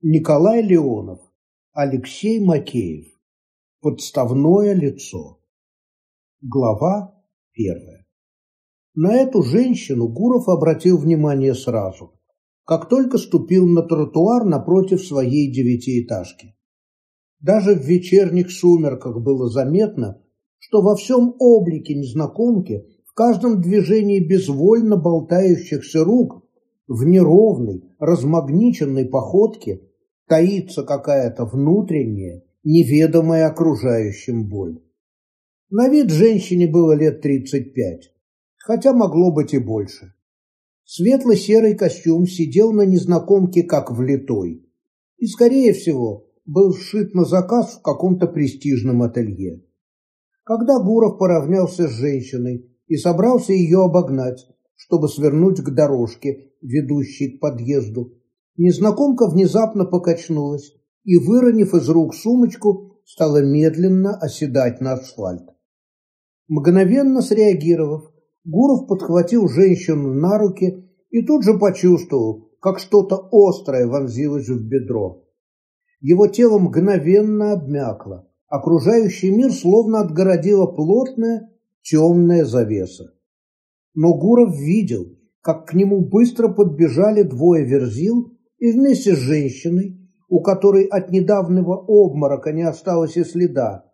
Николай Леонов, Алексей Макеев. Подставное лицо. Глава первая. На эту женщину Гуров обратил внимание сразу, как только ступил на тротуар напротив своей девятиэтажки. Даже в вечерних сумерках было заметно, что во всем облике незнакомки, в каждом движении безвольно болтающихся рук, в неровной, размагниченной походке таится какая-то внутренняя, неведомая окружающим боль. На вид женщине было лет тридцать пять, хотя могло быть и больше. Светло-серый костюм сидел на незнакомке как влитой и, скорее всего, был сшит на заказ в каком-то престижном ателье. Когда Гуров поравнялся с женщиной и собрался ее обогнать, чтобы свернуть к дорожке, ведущей к подъезду, незнакомка внезапно покачнулась и, выронив из рук сумочку, стала медленно оседать на асфальт. Мгновенно среагировав, Гуров подхватил женщину на руки и тут же почувствовал, как что-то острое вонзилось в бедро. Его тело мгновенно обмякло. Окружающий мир словно отгородила плотная темная завеса. Но Гуров видел, как к нему быстро подбежали двое верзил и вместе с женщиной, у которой от недавнего обморока не осталось и следа,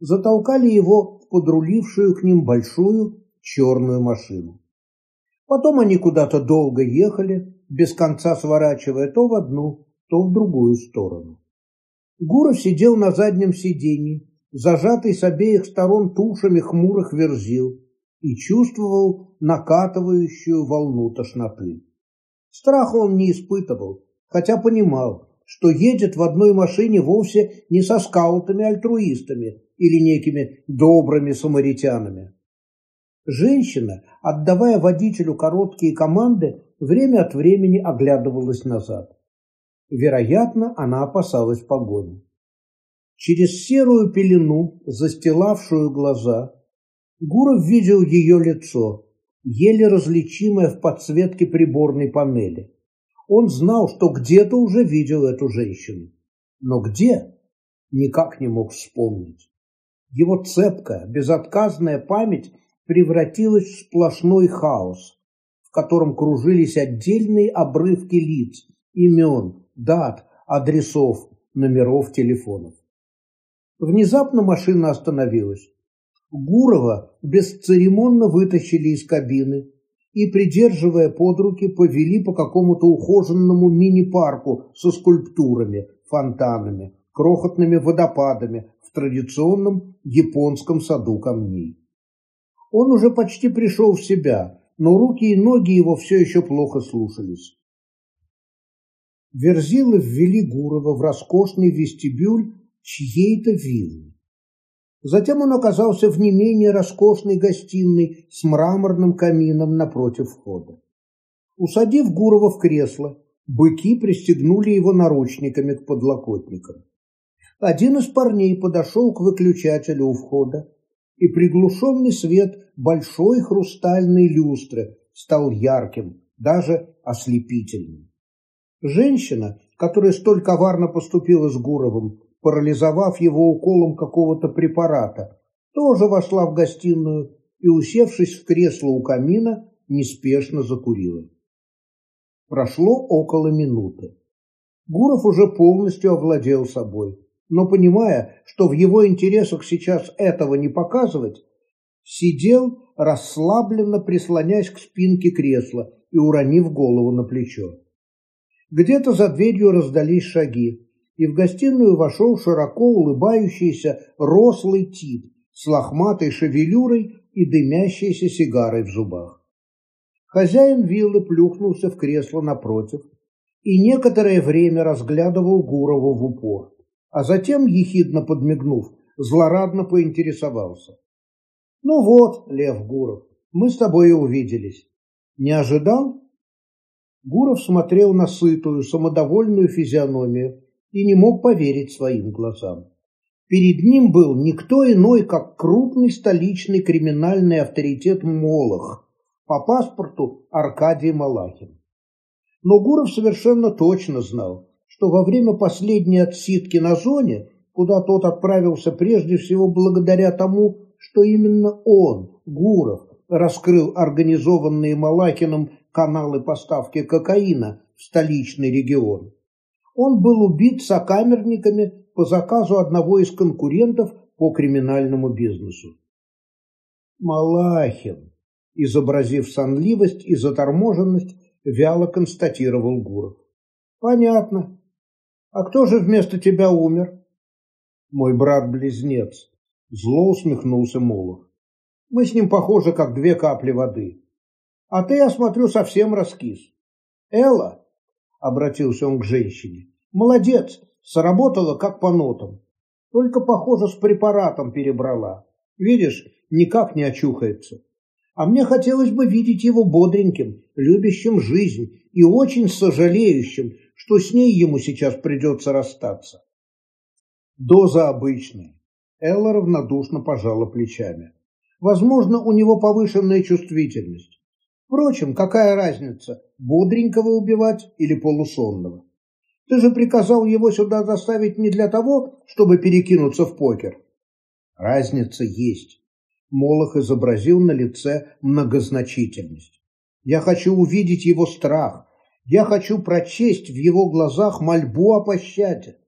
затолкали его в подрулившую к ним большую черную машину. Потом они куда-то долго ехали, без конца сворачивая то в одну, то в другую сторону. Гуров сидел на заднем сиденье, зажатый с обеих сторон тушами хмурых верзил, и чувствовал накатывающую волну тошноты. Страха он не испытывал, хотя понимал, что едет в одной машине вовсе не со скаутами-альтруистами или некими добрыми самаритянами. Женщина, отдавая водителю короткие команды, время от времени оглядывалась назад. Вероятно, она опасалась погони. Через серую пелену, застилавшую глаза, Гуров видел ее лицо, еле различимое в подсветке приборной панели. Он знал, что где-то уже видел эту женщину. Но где? Никак не мог вспомнить. Его цепкая, безотказная память превратилась в сплошной хаос, в котором кружились отдельные обрывки лиц, имен, дат, адресов, номеров телефонов. Внезапно машина остановилась. Гурова бесцеремонно вытащили из кабины и, придерживая под руки, повели по какому-то ухоженному мини-парку со скульптурами, фонтанами, крохотными водопадами в традиционном японском саду камней. Он уже почти пришел в себя, но руки и ноги его все еще плохо слушались. Верзилы ввели Гурова в роскошный вестибюль чьей-то виллы. Затем он оказался в не менее роскошной гостиной с мраморным камином напротив входа. Усадив Гурова в кресло, быки пристегнули его наручниками к подлокотникам. Один из парней подошел к выключателю у входа, и приглушенный свет большой хрустальной люстры стал ярким, даже ослепительным. Женщина, которая столь коварно поступила с Гуровым, парализовав его уколом какого-то препарата, тоже вошла в гостиную и, усевшись в кресло у камина, неспешно закурила. Прошло около минуты. Гуров уже полностью овладел собой, но, понимая, что в его интересах сейчас этого не показывать, сидел, расслабленно прислонясь к спинке кресла и уронив голову на плечо. Где-то за дверью раздались шаги, и в гостиную вошел широко улыбающийся рослый тип с лохматой шевелюрой и дымящейся сигарой в зубах. Хозяин виллы плюхнулся в кресло напротив и некоторое время разглядывал Гурову в упор, а затем, ехидно подмигнув, злорадно поинтересовался. «Ну вот, Лев Гуров, мы с тобой и увиделись. Не ожидал?» Гуров смотрел на сытую, самодовольную физиономию и не мог поверить своим глазам. Перед ним был никто иной, как крупный столичный криминальный авторитет Молох, по паспорту Аркадий Малахин. Но Гуров совершенно точно знал, что во время последней отсидки на зоне, куда тот отправился прежде всего благодаря тому, что именно он, Гуров, раскрыл организованные Малакиным каналы поставки кокаина в столичный регион. Он был убит сокамерниками по заказу одного из конкурентов по криминальному бизнесу. Малахин, изобразив сонливость и заторможенность, вяло констатировал Гуров. Понятно. А кто же вместо тебя умер? Мой брат-близнец. Зло усмехнулся Молох. Мы с ним похожи, как две капли воды. А ты, я смотрю, совсем раскис. Элла, обратился он к женщине, молодец, сработала как по нотам. Только, похоже, с препаратом перебрала. Видишь, никак не очухается. А мне хотелось бы видеть его бодреньким, любящим жизнь и очень сожалеющим, что с ней ему сейчас придется расстаться. Доза обычная. Элла равнодушно пожала плечами. Возможно, у него повышенная чувствительность. Впрочем, какая разница, бодренького убивать или полусонного? Ты же приказал его сюда доставить не для того, чтобы перекинуться в покер. Разница есть. Молох изобразил на лице многозначительность. Я хочу увидеть его страх. Я хочу прочесть в его глазах мольбу о пощаде.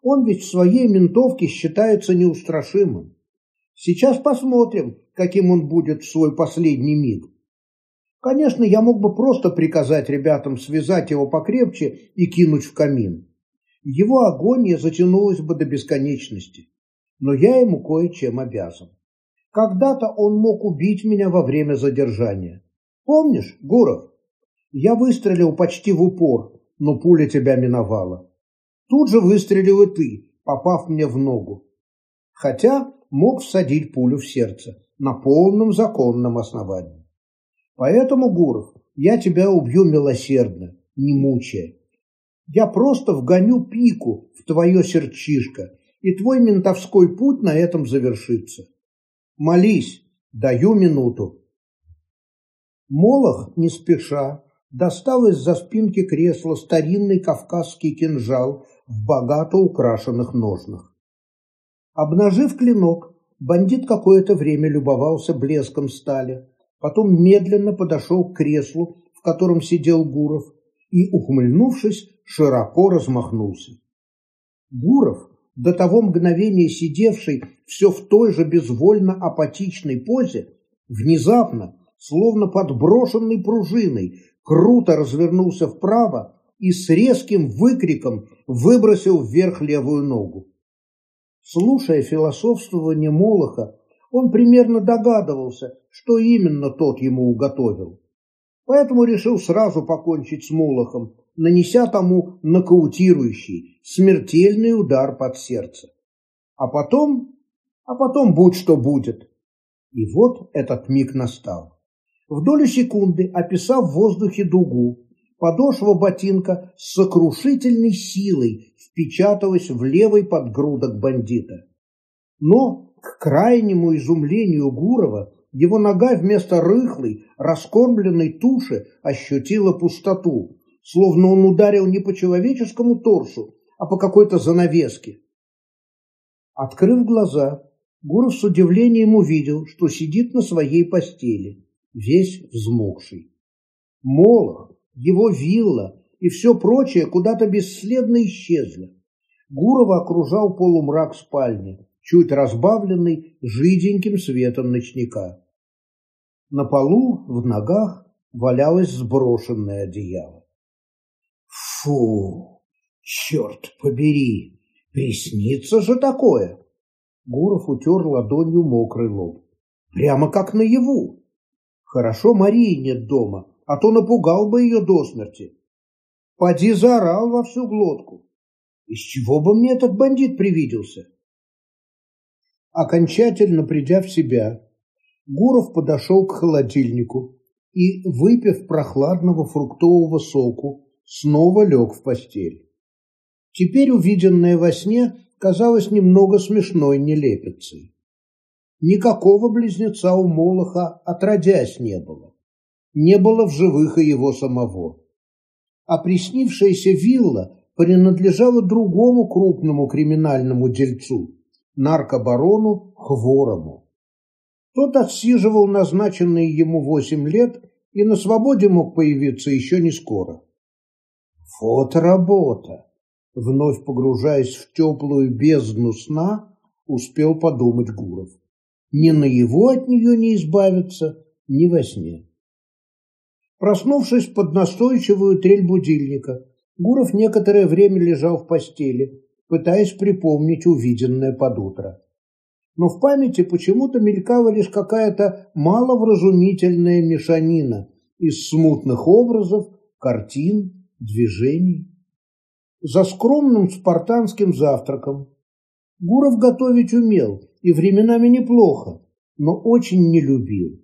Он ведь в своей ментовке считается неустрашимым. Сейчас посмотрим, каким он будет в свой последний миг. Конечно, я мог бы просто приказать ребятам связать его покрепче и кинуть в камин. Его агония затянулась бы до бесконечности. Но я ему кое-чем обязан. Когда-то он мог убить меня во время задержания. Помнишь, Гуров? Я выстрелил почти в упор, но пуля тебя миновала. Тут же выстрелил и ты, попав мне в ногу. Хотя мог всадить пулю в сердце на полном законном основании. Поэтому, Гуров, я тебя убью милосердно, не мучая. Я просто вгоню пику в твое сердчишко, и твой ментовской путь на этом завершится. Молись, даю минуту. Молох, не спеша, достал из-за спинки кресла старинный кавказский кинжал в богато украшенных ножнах. Обнажив клинок, бандит какое-то время любовался блеском стали, потом медленно подошел к креслу, в котором сидел Гуров, и, ухмыльнувшись, широко размахнулся. Гуров, до того мгновения сидевший все в той же безвольно апатичной позе, внезапно, словно подброшенный пружиной, круто развернулся вправо и с резким выкриком выбросил вверх левую ногу. Слушая философствование Молоха, он примерно догадывался, что именно тот ему уготовил. Поэтому решил сразу покончить с Молохом, нанеся тому нокаутирующий, смертельный удар под сердце. А потом, а потом будь что будет. И вот этот миг настал. В долю секунды, описав в воздухе дугу, подошва ботинка с сокрушительной силой впечаталась в левый подгрудок бандита. Но, к крайнему изумлению Гурова, его нога вместо рыхлой, раскормленной туши ощутила пустоту, словно он ударил не по человеческому торсу, а по какой-то занавеске. Открыв глаза, Гуров с удивлением увидел, что сидит на своей постели, весь взмокший. Молох, его вилла и все прочее куда-то бесследно исчезли. Гурова окружал полумрак спальни, чуть разбавленный жиденьким светом ночника. На полу в ногах валялось сброшенное одеяло. Фу, черт побери, приснится же такое. Гуров утер ладонью мокрый лоб. Прямо как наяву. Хорошо Марии нет дома, а то напугал бы ее до смерти. Поди заорал во всю глотку. Из чего бы мне этот бандит привиделся? Окончательно придя в себя, Гуров подошел к холодильнику и, выпив прохладного фруктового соку, снова лег в постель. Теперь увиденное во сне казалось немного смешной нелепицей. Никакого близнеца у Молоха отродясь не было. Не было в живых и его самого. А приснившаяся вилла принадлежала другому крупному криминальному дельцу, наркобарону Хворому. Тот отсиживал назначенные ему восемь лет и на свободе мог появиться еще не скоро. Фоторабота. Вновь погружаясь в теплую бездну сна, успел подумать Гуров. Ни на его от нее не избавиться, ни во сне. Проснувшись под настойчивую трель будильника, Гуров некоторое время лежал в постели, пытаясь припомнить увиденное под утро. Но в памяти почему-то мелькала лишь какая-то маловразумительная мешанина из смутных образов, картин, движений. За скромным спартанским завтраком Гуров готовить умел и временами неплохо, но очень не любил.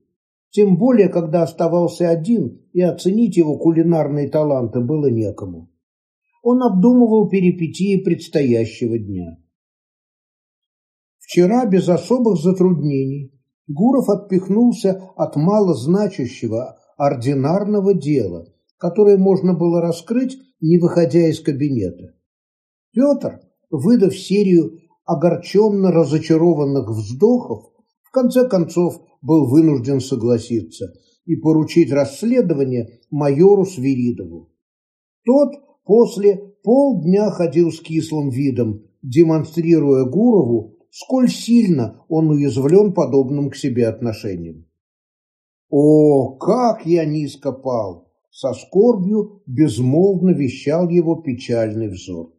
Тем более, когда оставался один, и оценить его кулинарные таланты было некому. Он обдумывал перипетии предстоящего дня. Вчера без особых затруднений Гуров отпихнулся от малозначащего ординарного дела, которое можно было раскрыть, не выходя из кабинета. Петр, выдав серию огорченно разочарованных вздохов, в конце концов был вынужден согласиться и поручить расследование майору Свиридову. Тот после полдня ходил с кислым видом, демонстрируя Гурову, сколь сильно он уязвлен подобным к себе отношением. «О, как я низко пал!» — со скорбью безмолвно вещал его печальный взор.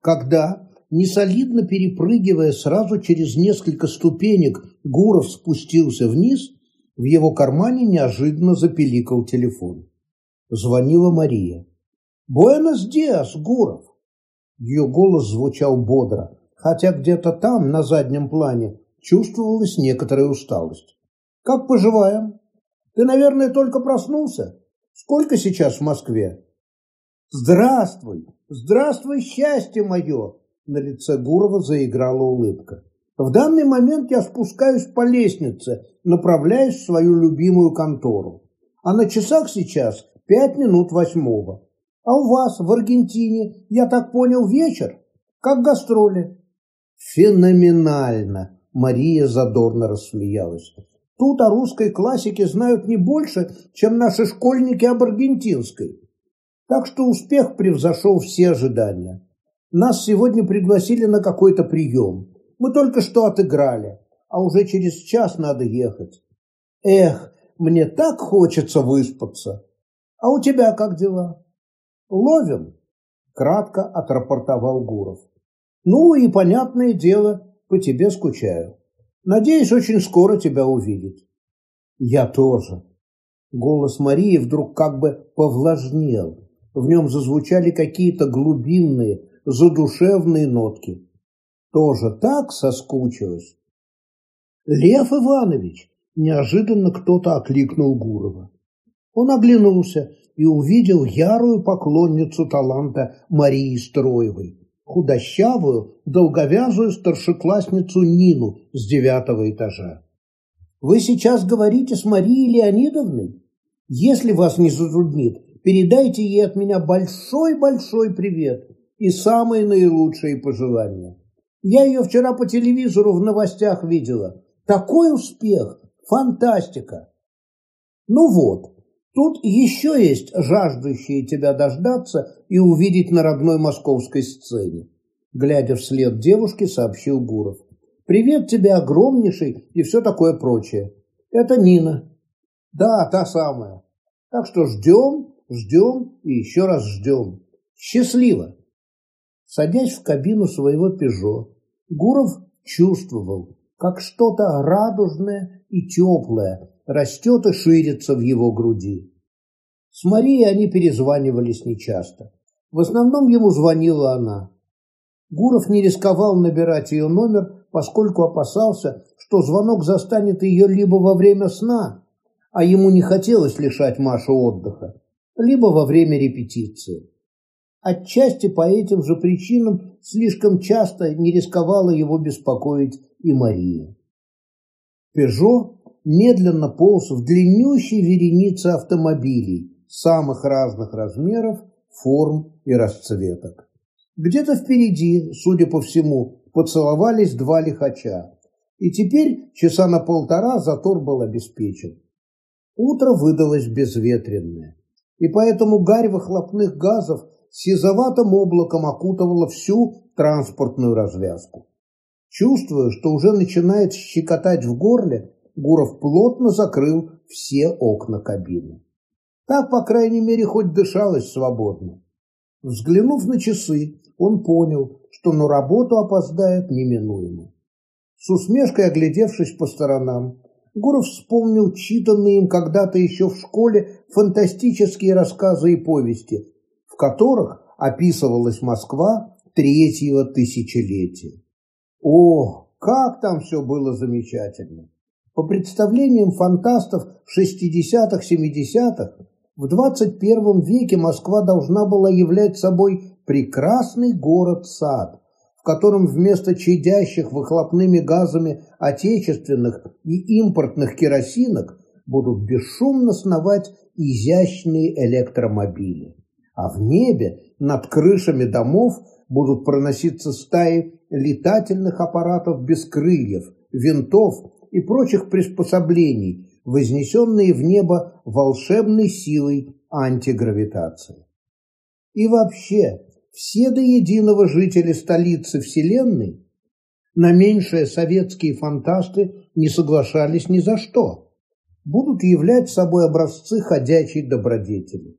Когда, несолидно перепрыгивая сразу через несколько ступенек, Гуров спустился вниз, в его кармане неожиданно запеликал телефон. Звонила Мария. «Буэнос диас, Гуров!» Ее голос звучал бодро, хотя где-то там, на заднем плане, чувствовалась некоторая усталость. «Как поживаем? Ты, наверное, только проснулся? Сколько сейчас в Москве?» «Здравствуй! Здравствуй, счастье мое!» На лице Гурова заиграла улыбка. «В данный момент я спускаюсь по лестнице, направляясь в свою любимую контору. А на часах сейчас пять минут восьмого. А у вас в Аргентине, я так понял, вечер? Как гастроли?» Феноменально! Мария задорно рассмеялась. Тут о русской классике знают не больше, чем наши школьники об аргентинской. Так что успех превзошел все ожидания. Нас сегодня пригласили на какой-то прием. Мы только что отыграли, а уже через час надо ехать. Эх, мне так хочется выспаться. А у тебя как дела? Ловим, кратко отрапортовал Гуров. Ну и, понятное дело, по тебе скучаю. Надеюсь, очень скоро тебя увидеть. Я тоже. Голос Марии вдруг как бы повлажнел. В нем зазвучали какие-то глубинные, задушевные нотки. Тоже так соскучилась. Лев Иванович! Неожиданно кто-то окликнул Гурова. Он оглянулся и увидел ярую поклонницу таланта Марии Строевой, худощавую, долговязую старшеклассницу Нину с девятого этажа. «Вы сейчас говорите с Марией Леонидовной? Если вас не затруднит, передайте ей от меня большой-большой привет и самые наилучшие пожелания. Я ее вчера по телевизору в новостях видела. Такой успех! Фантастика! Ну вот, Тут еще есть жаждущие тебя дождаться и увидеть на родной московской сцене. Глядя вслед девушке, сообщил Гуров. Привет тебе огромнейший и все такое прочее. Это Нина. Да, та самая. Так что ждем, ждем и еще раз ждем. Счастливо. Садясь в кабину своего «Пежо», Гуров чувствовал, как что-то радужное и теплое растет и ширится в его груди. С Марией они перезванивались нечасто. В основном ему звонила она. Гуров не рисковал набирать ее номер, поскольку опасался, что звонок застанет ее либо во время сна, а ему не хотелось лишать Машу отдыха, либо во время репетиции. Отчасти по этим же причинам слишком часто не рисковала его беспокоить и Мария. «Пежо» медленно полз в длиннющей веренице автомобилей самых разных размеров форм и расцветок. Где-то впереди, судя по всему, поцеловались два лихача. И теперь часа на полтора затор был обеспечен. Утро выдалось безветренное, и поэтому гарь выхлопных газов сизоватым облаком окутывала всю транспортную развязку. Чувствуя, что уже начинает щекотать в горле, Гуров плотно закрыл все окна кабины. Так, по крайней мере, хоть дышалось свободно. Взглянув на часы, он понял, что на работу опоздает неминуемо. С усмешкой оглядевшись по сторонам, Гуров вспомнил читанные им когда-то еще в школе фантастические рассказы и повести, в которых описывалась Москва третьего тысячелетия. О, как там все было замечательно! По представлениям фантастов 60-х-70-х, в 21 веке Москва должна была являть собой прекрасный город-сад, в котором вместо чадящих выхлопными газами отечественных и импортных керосинок будут бесшумно сновать изящные электромобили. А в небе над крышами домов будут проноситься стаи летательных аппаратов без крыльев, винтов и прочих приспособлений, вознесенные в небо волшебной силой антигравитации. И вообще, все до единого жители столицы Вселенной на меньшее советские фантасты не соглашались ни за что, будут являть собой образцы ходячей добродетели.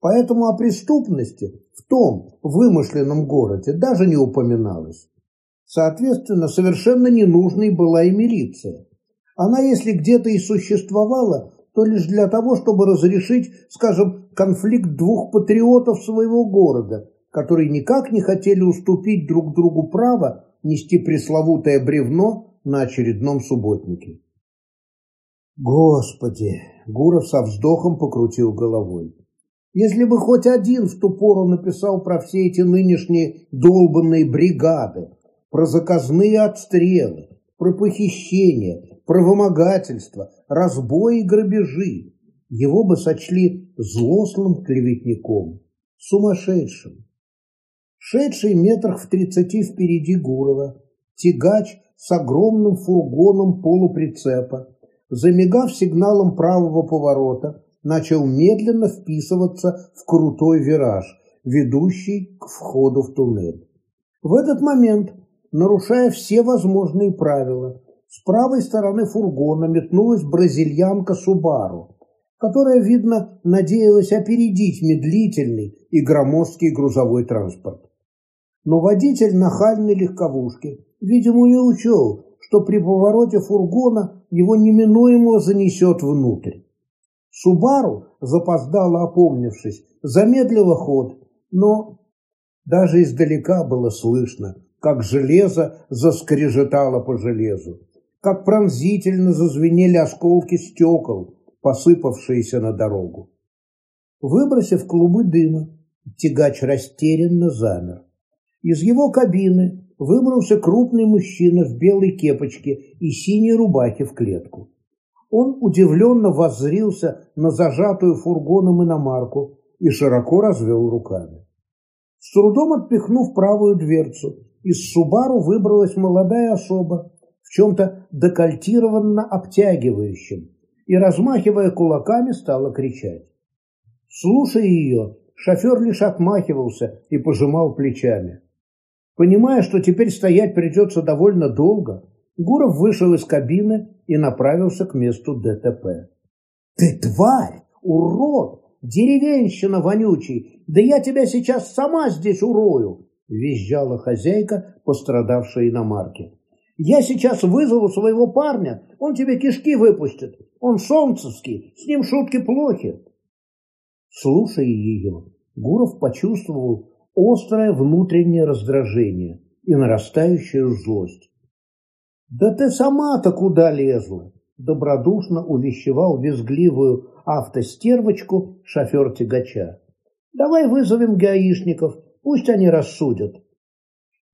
Поэтому о преступности в том вымышленном городе даже не упоминалось. Соответственно, совершенно ненужной была и милиция. Она, если где-то и существовала, то лишь для того, чтобы разрешить, скажем, конфликт двух патриотов своего города, которые никак не хотели уступить друг другу право нести пресловутое бревно на очередном субботнике. Господи, Гуров со вздохом покрутил головой. Если бы хоть один в ту пору написал про все эти нынешние долбанные бригады, про заказные отстрелы, про похищения, про вымогательство, разбои и грабежи, его бы сочли злостным клеветником, сумасшедшим. Шедший метрах в тридцати впереди Гурова, тягач с огромным фургоном полуприцепа, замигав сигналом правого поворота, начал медленно вписываться в крутой вираж, ведущий к входу в туннель. В этот момент, нарушая все возможные правила, с правой стороны фургона метнулась бразильянка Субару, которая, видно, надеялась опередить медлительный и громоздкий грузовой транспорт. Но водитель нахальной легковушки, видимо, не учел, что при повороте фургона его неминуемо занесет внутрь. Субару, запоздало опомнившись, замедлила ход, но даже издалека было слышно, как железо заскрежетало по железу, как пронзительно зазвенели осколки стекол, посыпавшиеся на дорогу. Выбросив клубы дыма, тягач растерянно замер. Из его кабины выбрался крупный мужчина в белой кепочке и синей рубахе в клетку. Он удивленно воззрился на зажатую фургоном иномарку и широко развел руками. С трудом отпихнув правую дверцу, из Субару выбралась молодая особа в чем-то декольтированно обтягивающем и, размахивая кулаками, стала кричать. Слушая ее, шофер лишь отмахивался и пожимал плечами. Понимая, что теперь стоять придется довольно долго, Гуров вышел из кабины и направился к месту ДТП. «Ты тварь! Урод! Деревенщина вонючий! Да я тебя сейчас сама здесь урою!» Визжала хозяйка пострадавшей иномарки. «Я сейчас вызову своего парня, он тебе кишки выпустит. Он солнцевский, с ним шутки плохи». Слушая ее, Гуров почувствовал острое внутреннее раздражение и нарастающую злость. «Да ты сама-то куда лезла?» Добродушно увещевал визгливую автостервочку шофер тягача. «Давай вызовем гаишников, пусть они рассудят».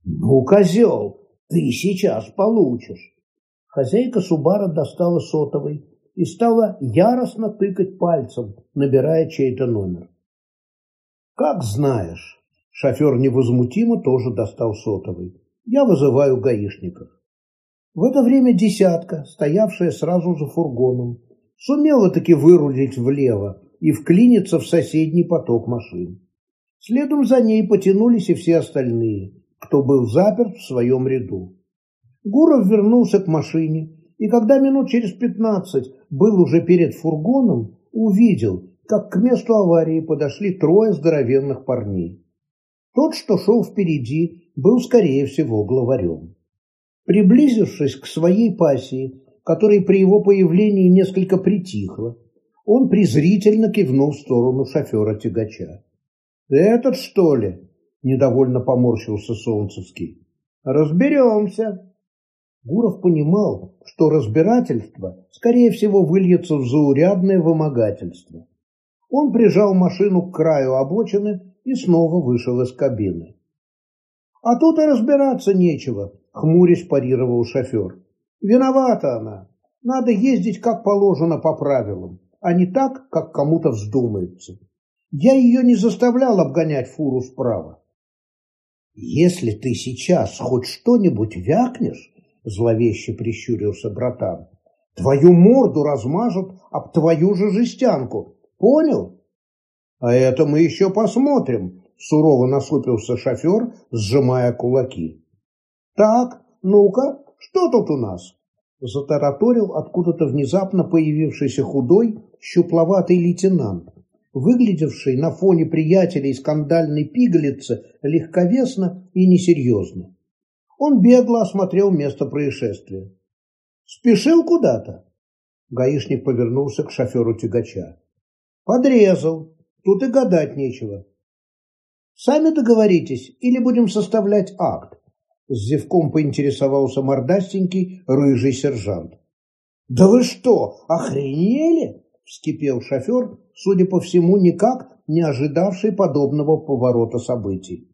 «Ну, козел, ты сейчас получишь!» Хозяйка Субара достала сотовый и стала яростно тыкать пальцем, набирая чей-то номер. Как знаешь. Шофер невозмутимо тоже достал сотовый. Я вызываю гаишников. В это время десятка, стоявшая сразу за фургоном, сумела таки вырулить влево и вклиниться в соседний поток машин. Следом за ней потянулись и все остальные, кто был заперт в своем ряду. Гуров вернулся к машине, и когда минут через пятнадцать был уже перед фургоном, увидел, как к месту аварии подошли трое здоровенных парней. Тот, что шел впереди, был, скорее всего, главарем. Приблизившись к своей пассии, которая при его появлении несколько притихла, он презрительно кивнул в сторону шофера тягача. «Этот, что ли?» – недовольно поморщился Солнцевский. «Разберемся». Гуров понимал, что разбирательство, скорее всего, выльется в заурядное вымогательство. Он прижал машину к краю обочины и снова вышел из кабины. «А тут и разбираться нечего», – хмурясь парировал шофер. «Виновата она. Надо ездить как положено по правилам, а не так, как кому-то вздумается. Я ее не заставлял обгонять фуру справа». «Если ты сейчас хоть что-нибудь вякнешь, – зловеще прищурился братан, – твою морду размажут об твою же жестянку. Понял?» «А это мы еще посмотрим», Сурово насупился шофер, сжимая кулаки. «Так, ну-ка, что тут у нас?» Затараторил откуда-то внезапно появившийся худой, щупловатый лейтенант, выглядевший на фоне приятелей скандальной пигалицы легковесно и несерьезно. Он бегло осмотрел место происшествия. «Спешил куда-то?» Гаишник повернулся к шоферу тягача. «Подрезал. Тут и гадать нечего. Сами договоритесь или будем составлять акт? С зевком поинтересовался мордастенький рыжий сержант. Да вы что, охренели? Вскипел шофер, судя по всему, никак не ожидавший подобного поворота событий.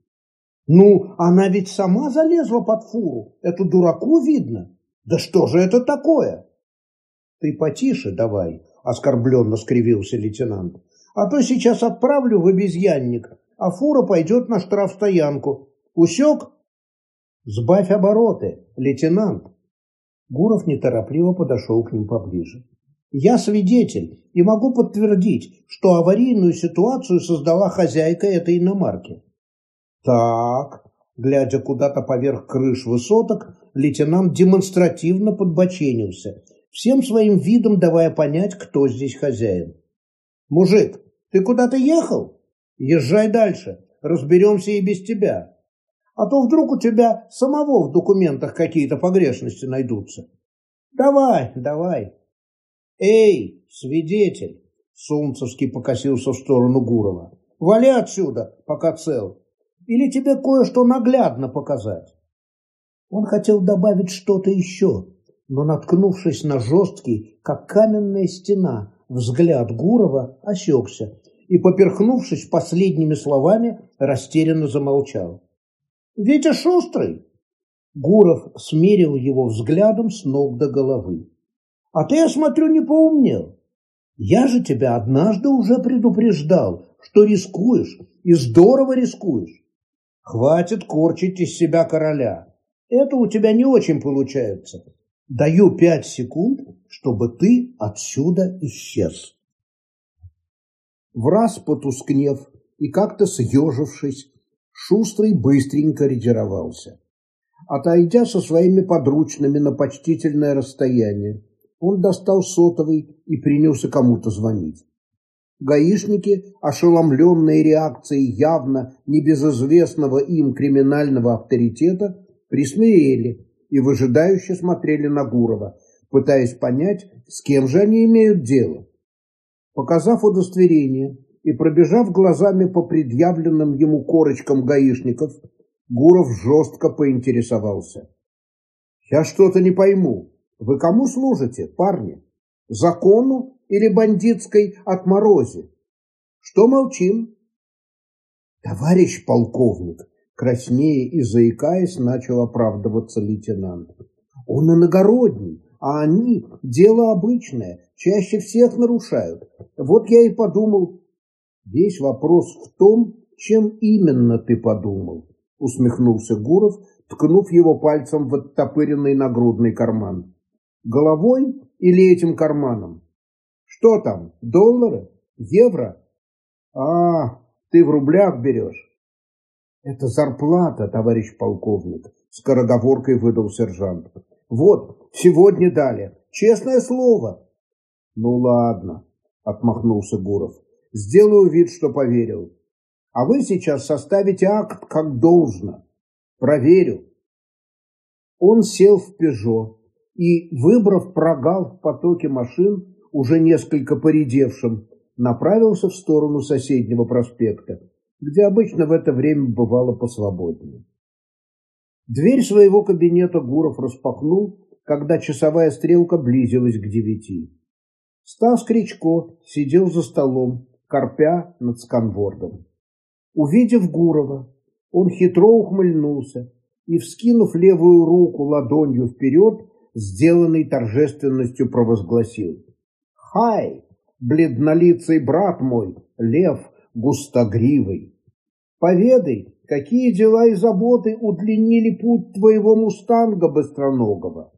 Ну, она ведь сама залезла под фуру. Это дураку видно. Да что же это такое? Ты потише давай, оскорбленно скривился лейтенант. А то сейчас отправлю в обезьянник, а фура пойдет на штрафстоянку. Усек? Сбавь обороты, лейтенант. Гуров неторопливо подошел к ним поближе. Я свидетель и могу подтвердить, что аварийную ситуацию создала хозяйка этой иномарки. Так, глядя куда-то поверх крыш высоток, лейтенант демонстративно подбоченился, всем своим видом давая понять, кто здесь хозяин. «Мужик, ты куда-то ехал?» Езжай дальше, разберемся и без тебя. А то вдруг у тебя самого в документах какие-то погрешности найдутся. Давай, давай. Эй, свидетель, Солнцевский покосился в сторону Гурова. Вали отсюда, пока цел. Или тебе кое-что наглядно показать. Он хотел добавить что-то еще, но, наткнувшись на жесткий, как каменная стена, взгляд Гурова осекся и, поперхнувшись последними словами, растерянно замолчал. «Витя шустрый!» Гуров смерил его взглядом с ног до головы. «А ты, я смотрю, не поумнел. Я же тебя однажды уже предупреждал, что рискуешь, и здорово рискуешь. Хватит корчить из себя короля. Это у тебя не очень получается. Даю пять секунд, чтобы ты отсюда исчез». В раз потускнев и как-то съежившись, Шустрый быстренько ретировался. Отойдя со своими подручными на почтительное расстояние, он достал сотовый и принялся кому-то звонить. Гаишники, ошеломленные реакцией явно небезызвестного им криминального авторитета, присмирели и выжидающе смотрели на Гурова, пытаясь понять, с кем же они имеют дело. Показав удостоверение и пробежав глазами по предъявленным ему корочкам гаишников, Гуров жестко поинтересовался. «Я что-то не пойму. Вы кому служите, парни? Закону или бандитской отморозе? Что молчим?» «Товарищ полковник!» Краснее и заикаясь, начал оправдываться лейтенант. «Он иногородний, а они – дело обычное, чаще всех нарушают. Вот я и подумал, весь вопрос в том, чем именно ты подумал? Усмехнулся Гуров, ткнув его пальцем в оттопыренный нагрудный карман. Головой или этим карманом? Что там, доллары? Евро? А, ты в рублях берешь? Это зарплата, товарищ полковник, скороговоркой выдал сержант. Вот, сегодня дали. Честное слово. Ну ладно, отмахнулся Гуров. Сделаю вид, что поверил. А вы сейчас составите акт как должно. Проверю. Он сел в «Пежо» и, выбрав прогал в потоке машин, уже несколько поредевшим, направился в сторону соседнего проспекта, где обычно в это время бывало посвободнее. Дверь своего кабинета Гуров распахнул, когда часовая стрелка близилась к девяти. Стас Кричко сидел за столом, корпя над сканвордом. Увидев Гурова, он хитро ухмыльнулся и, вскинув левую руку ладонью вперед, сделанной торжественностью провозгласил. «Хай, бледнолицый брат мой, лев густогривый! Поведай, какие дела и заботы удлинили путь твоего мустанга быстроногого?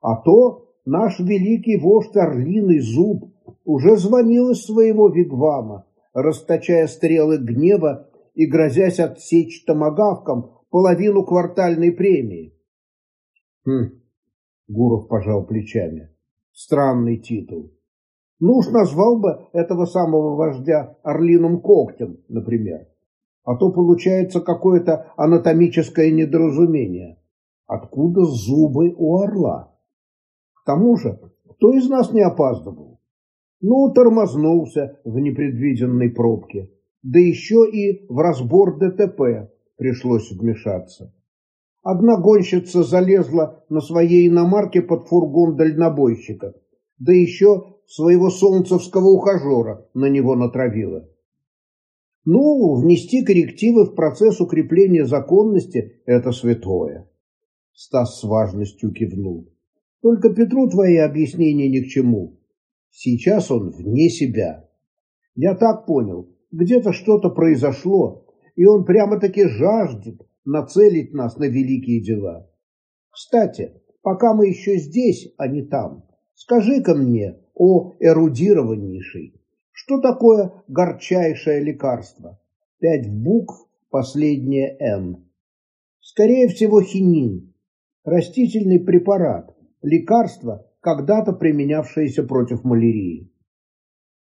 А то наш великий вождь Орлиный Зуб уже звонил из своего вигвама, расточая стрелы гнева и грозясь отсечь томагавком половину квартальной премии. Хм, Гуров пожал плечами. Странный титул. Ну уж назвал бы этого самого вождя орлиным когтем, например. А то получается какое-то анатомическое недоразумение. Откуда зубы у орла? К тому же, кто из нас не опаздывал? Ну, тормознулся в непредвиденной пробке. Да еще и в разбор ДТП пришлось вмешаться. Одна гонщица залезла на своей иномарке под фургон дальнобойщика, да еще своего солнцевского ухажера на него натравила. Ну, внести коррективы в процесс укрепления законности – это святое. Стас с важностью кивнул. Только Петру твои объяснения ни к чему. Сейчас он вне себя. Я так понял, где-то что-то произошло, и он прямо-таки жаждет нацелить нас на великие дела. Кстати, пока мы еще здесь, а не там, скажи-ка мне, о эрудированнейший, что такое горчайшее лекарство? Пять букв, последнее «Н». Скорее всего, хинин, растительный препарат, лекарство, когда-то применявшееся против малярии.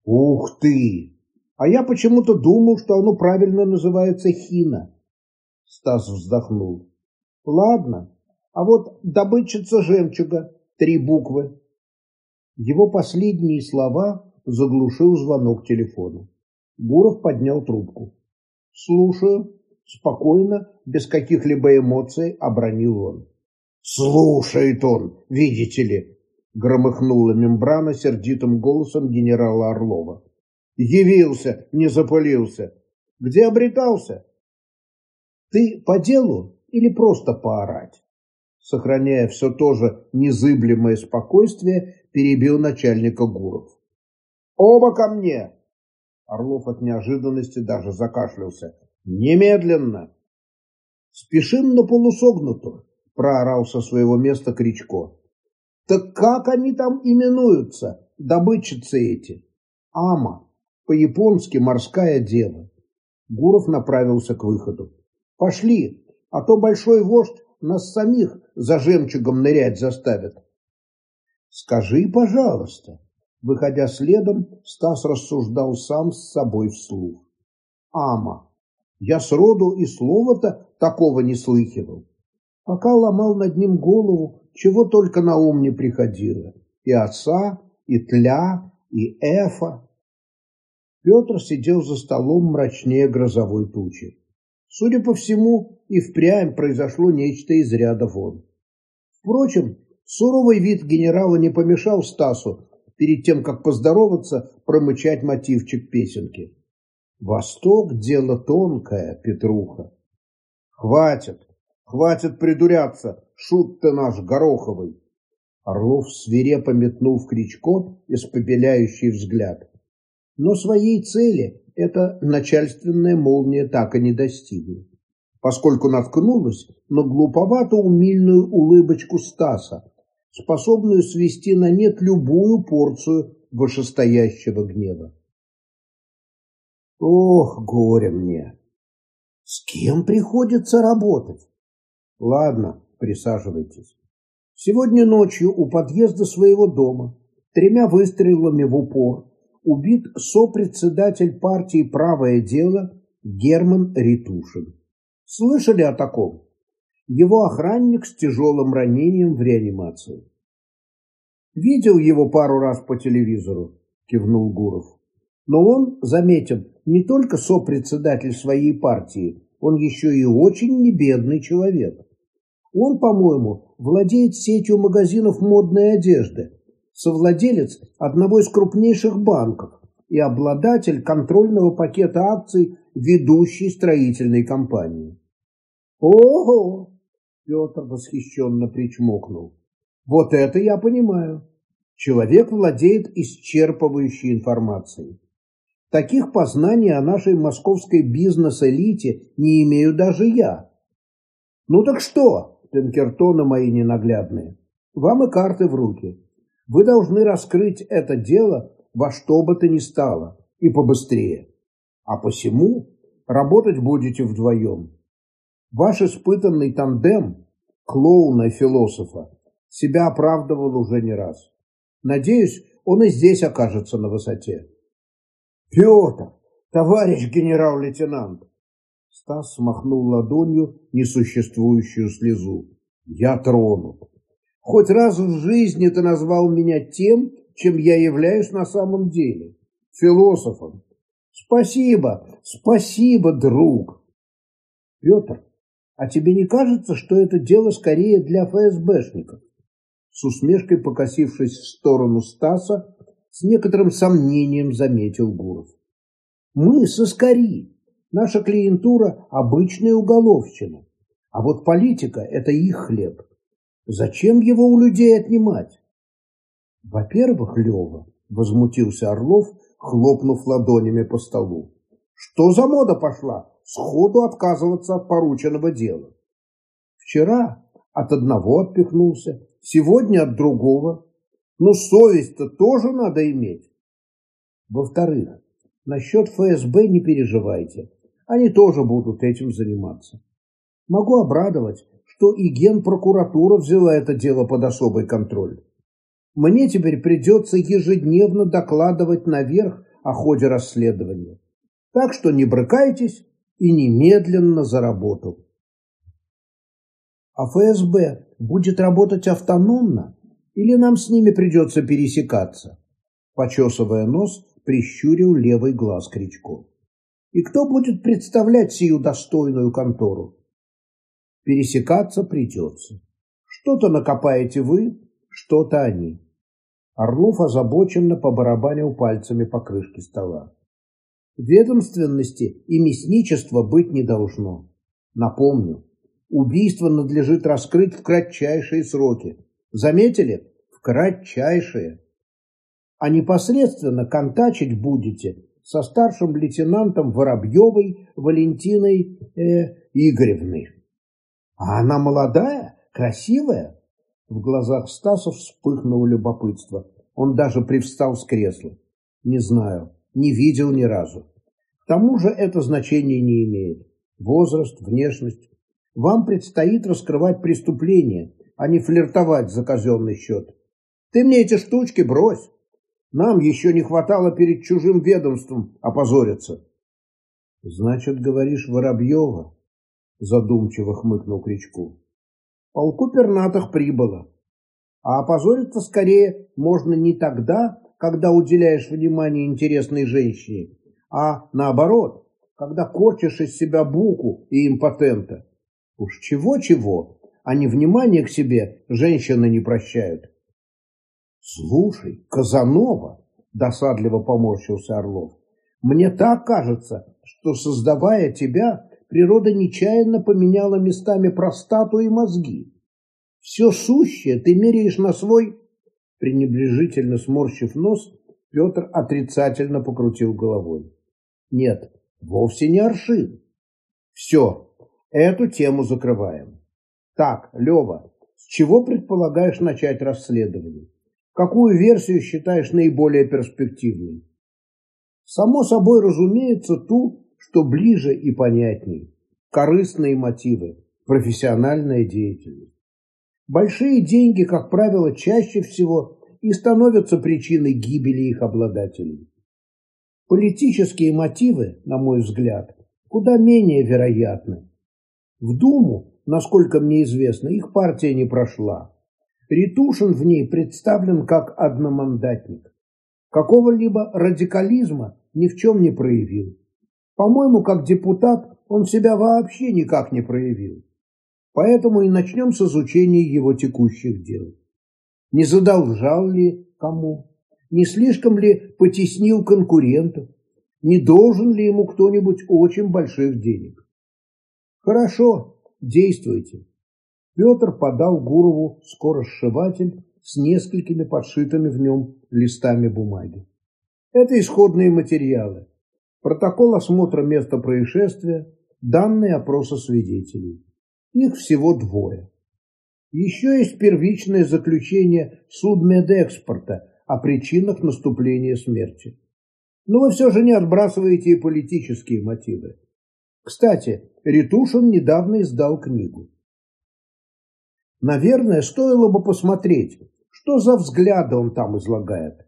Ух ты! А я почему-то думал, что оно правильно называется хина. Стас вздохнул. Ладно, а вот добытчица жемчуга, три буквы. Его последние слова заглушил звонок телефона. Гуров поднял трубку. «Слушаю». Спокойно, без каких-либо эмоций, обронил он. «Слушает он, видите ли», — громыхнула мембрана сердитым голосом генерала Орлова. «Явился, не запылился. Где обретался?» «Ты по делу или просто поорать?» Сохраняя все то же незыблемое спокойствие, перебил начальника Гуров. «Оба ко мне!» Орлов от неожиданности даже закашлялся. «Немедленно!» «Спешим на полусогнутых!» проорал со своего места Кричко. Так как они там именуются, добытчицы эти? Ама, по-японски морская дева. Гуров направился к выходу. Пошли, а то большой вождь нас самих за жемчугом нырять заставит. Скажи, пожалуйста. Выходя следом, Стас рассуждал сам с собой вслух. Ама, я сроду и слова-то такого не слыхивал. Пока ломал над ним голову, чего только на ум не приходило. И оса, и тля, и эфа. Петр сидел за столом мрачнее грозовой тучи. Судя по всему, и впрямь произошло нечто из ряда вон. Впрочем, суровый вид генерала не помешал Стасу перед тем, как поздороваться, промычать мотивчик песенки. «Восток – дело тонкое, Петруха». «Хватит!» Хватит придуряться, шут ты наш гороховый. Орлов свирепо метнул в Кричко испепеляющий взгляд. Но своей цели эта начальственная молния так и не достигла, поскольку наткнулась на глуповато-умильную улыбочку Стаса, способную свести на нет любую порцию вышестоящего гнева. Ох, горе мне! С кем приходится работать? Ладно, присаживайтесь. Сегодня ночью у подъезда своего дома тремя выстрелами в упор убит сопредседатель партии «Правое дело» Герман Ритушин. Слышали о таком? Его охранник с тяжелым ранением в реанимации. Видел его пару раз по телевизору, кивнул Гуров. Но он, заметим, не только сопредседатель своей партии, он еще и очень небедный человек. Он, по-моему, владеет сетью магазинов модной одежды, совладелец одного из крупнейших банков и обладатель контрольного пакета акций ведущей строительной компании. Ого! Петр восхищенно причмокнул. Вот это я понимаю. Человек владеет исчерпывающей информацией. Таких познаний о нашей московской бизнес-элите не имею даже я. Ну так что, Пинкертоны мои ненаглядные, вам и карты в руки. Вы должны раскрыть это дело во что бы то ни стало и побыстрее. А посему работать будете вдвоем. Ваш испытанный тандем, клоуна и философа, себя оправдывал уже не раз. Надеюсь, он и здесь окажется на высоте. Петр, товарищ генерал-лейтенант! Стас смахнул ладонью несуществующую слезу. Я тронут. Хоть раз в жизни ты назвал меня тем, чем я являюсь на самом деле. Философом. Спасибо, спасибо, друг. Петр, а тебе не кажется, что это дело скорее для ФСБшников? С усмешкой покосившись в сторону Стаса, с некоторым сомнением заметил Гуров. Мы соскари. Наша клиентура – обычная уголовщина. А вот политика – это их хлеб. Зачем его у людей отнимать? Во-первых, Лева, возмутился Орлов, хлопнув ладонями по столу. Что за мода пошла? Сходу отказываться от порученного дела. Вчера от одного отпихнулся, сегодня от другого. Но совесть-то тоже надо иметь. Во-вторых, насчет ФСБ не переживайте. Они тоже будут этим заниматься. Могу обрадовать, что и генпрокуратура взяла это дело под особый контроль. Мне теперь придется ежедневно докладывать наверх о ходе расследования. Так что не брыкайтесь и немедленно за работу. А ФСБ будет работать автономно или нам с ними придется пересекаться? Почесывая нос, прищурил левый глаз Кричко. И кто будет представлять сию достойную контору? Пересекаться придется. Что-то накопаете вы, что-то они. Орлов озабоченно побарабанил пальцами по крышке стола. Ведомственности и мясничества быть не должно. Напомню, убийство надлежит раскрыть в кратчайшие сроки. Заметили? В кратчайшие. А непосредственно контачить будете со старшим лейтенантом Воробьевой Валентиной э, Игоревной. А она молодая, красивая. В глазах Стаса вспыхнуло любопытство. Он даже привстал с кресла. Не знаю, не видел ни разу. К тому же это значение не имеет. Возраст, внешность. Вам предстоит раскрывать преступление, а не флиртовать за казенный счет. Ты мне эти штучки брось. Нам еще не хватало перед чужим ведомством опозориться. Значит, говоришь, Воробьева? Задумчиво хмыкнул Кричку. Полку пернатых прибыло. А опозориться скорее можно не тогда, когда уделяешь внимание интересной женщине, а наоборот, когда корчишь из себя буку и импотента. Уж чего-чего, а не внимание к себе женщины не прощают. Слушай, Казанова, досадливо поморщился Орлов, мне так кажется, что создавая тебя, природа нечаянно поменяла местами простату и мозги. Все сущее ты меряешь на свой, пренебрежительно сморщив нос, Петр отрицательно покрутил головой. Нет, вовсе не аршин. Все, эту тему закрываем. Так, Лева, с чего предполагаешь начать расследование? Какую версию считаешь наиболее перспективной? Само собой разумеется ту, что ближе и понятней. Корыстные мотивы, профессиональная деятельность. Большие деньги, как правило, чаще всего и становятся причиной гибели их обладателей. Политические мотивы, на мой взгляд, куда менее вероятны. В Думу, насколько мне известно, их партия не прошла. Ритушин в ней представлен как одномандатник. Какого-либо радикализма ни в чем не проявил. По-моему, как депутат он себя вообще никак не проявил. Поэтому и начнем с изучения его текущих дел. Не задолжал ли кому? Не слишком ли потеснил конкурентов? Не должен ли ему кто-нибудь очень больших денег? Хорошо, действуйте. Петр подал Гурову скоросшиватель с несколькими подшитыми в нем листами бумаги. Это исходные материалы. Протокол осмотра места происшествия, данные опроса свидетелей. Их всего двое. Еще есть первичное заключение судмедэкспорта о причинах наступления смерти. Но вы все же не отбрасываете и политические мотивы. Кстати, Ритушин недавно издал книгу. Наверное, стоило бы посмотреть, что за взгляды он там излагает.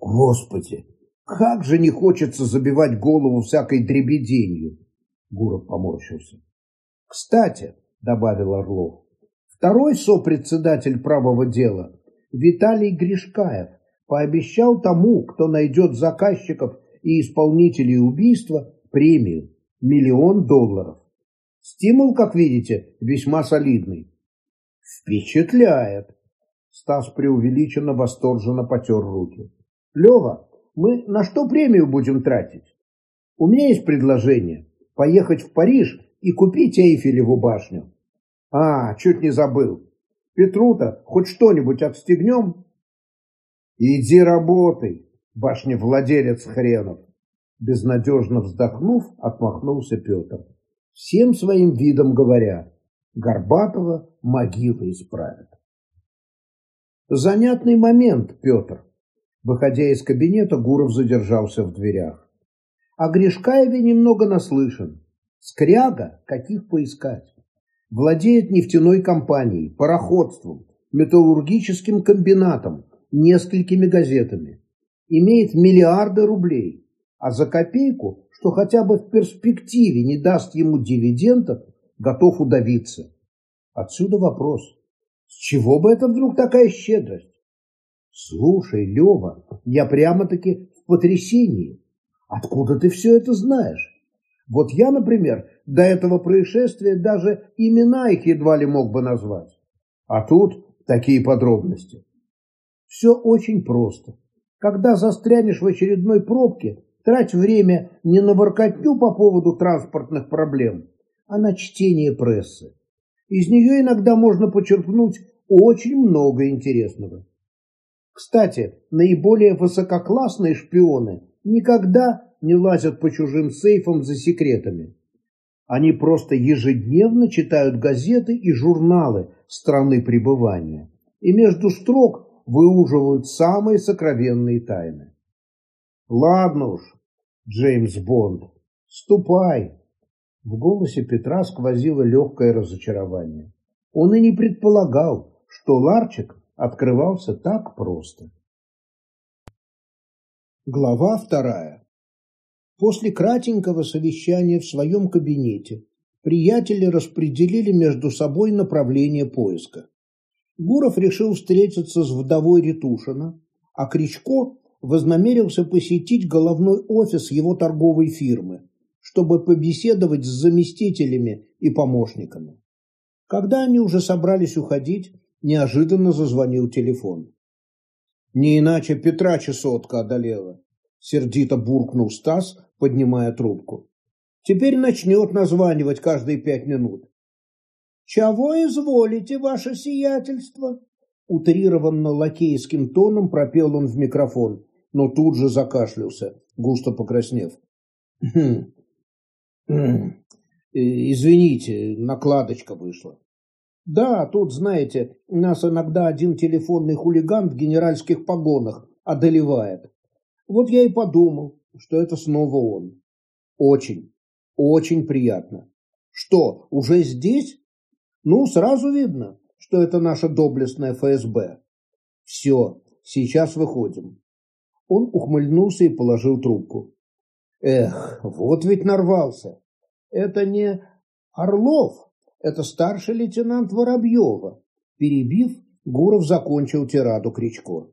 Господи, как же не хочется забивать голову всякой дребеденью, Гуров поморщился. Кстати, добавил Орлов, второй сопредседатель правого дела, Виталий Гришкаев, пообещал тому, кто найдет заказчиков и исполнителей убийства, премию – миллион долларов. Стимул, как видите, весьма солидный. Впечатляет. Стас преувеличенно восторженно потер руки. Лева, мы на что премию будем тратить? У меня есть предложение. Поехать в Париж и купить Эйфелеву башню. А, чуть не забыл. Петрута, хоть что-нибудь отстегнем? Иди работай, башневладелец хренов. Безнадежно вздохнув, отмахнулся Петр. Всем своим видом говоря, Горбатова могила исправит. Занятный момент, Петр. Выходя из кабинета, Гуров задержался в дверях. О Гришкаеве немного наслышан. Скряга, каких поискать. Владеет нефтяной компанией, пароходством, металлургическим комбинатом, несколькими газетами. Имеет миллиарды рублей. А за копейку, что хотя бы в перспективе не даст ему дивидендов, готов удавиться. Отсюда вопрос. С чего бы это вдруг такая щедрость? Слушай, Лева, я прямо-таки в потрясении. Откуда ты все это знаешь? Вот я, например, до этого происшествия даже имена их едва ли мог бы назвать. А тут такие подробности. Все очень просто. Когда застрянешь в очередной пробке, трать время не на воркотню по поводу транспортных проблем, а на чтение прессы. Из нее иногда можно почерпнуть очень много интересного. Кстати, наиболее высококлассные шпионы никогда не лазят по чужим сейфам за секретами. Они просто ежедневно читают газеты и журналы страны пребывания и между строк выуживают самые сокровенные тайны. Ладно уж, Джеймс Бонд, ступай. В голосе Петра сквозило легкое разочарование. Он и не предполагал, что ларчик открывался так просто. Глава вторая. После кратенького совещания в своем кабинете приятели распределили между собой направление поиска. Гуров решил встретиться с вдовой Ретушина, а Кричко вознамерился посетить головной офис его торговой фирмы, чтобы побеседовать с заместителями и помощниками. Когда они уже собрались уходить, неожиданно зазвонил телефон. Не иначе Петра чесотка одолела. Сердито буркнул Стас, поднимая трубку. Теперь начнет названивать каждые пять минут. «Чего изволите, ваше сиятельство?» Утрированно лакейским тоном пропел он в микрофон. но тут же закашлялся, густо покраснев. «Хм, хм, извините, накладочка вышла. Да, тут, знаете, нас иногда один телефонный хулиган в генеральских погонах одолевает. Вот я и подумал, что это снова он. Очень, очень приятно. Что, уже здесь? Ну, сразу видно, что это наша доблестная ФСБ. Все, сейчас выходим. Он ухмыльнулся и положил трубку. Эх, вот ведь нарвался. Это не Орлов, это старший лейтенант Воробьева. Перебив, Гуров закончил тираду Кричко.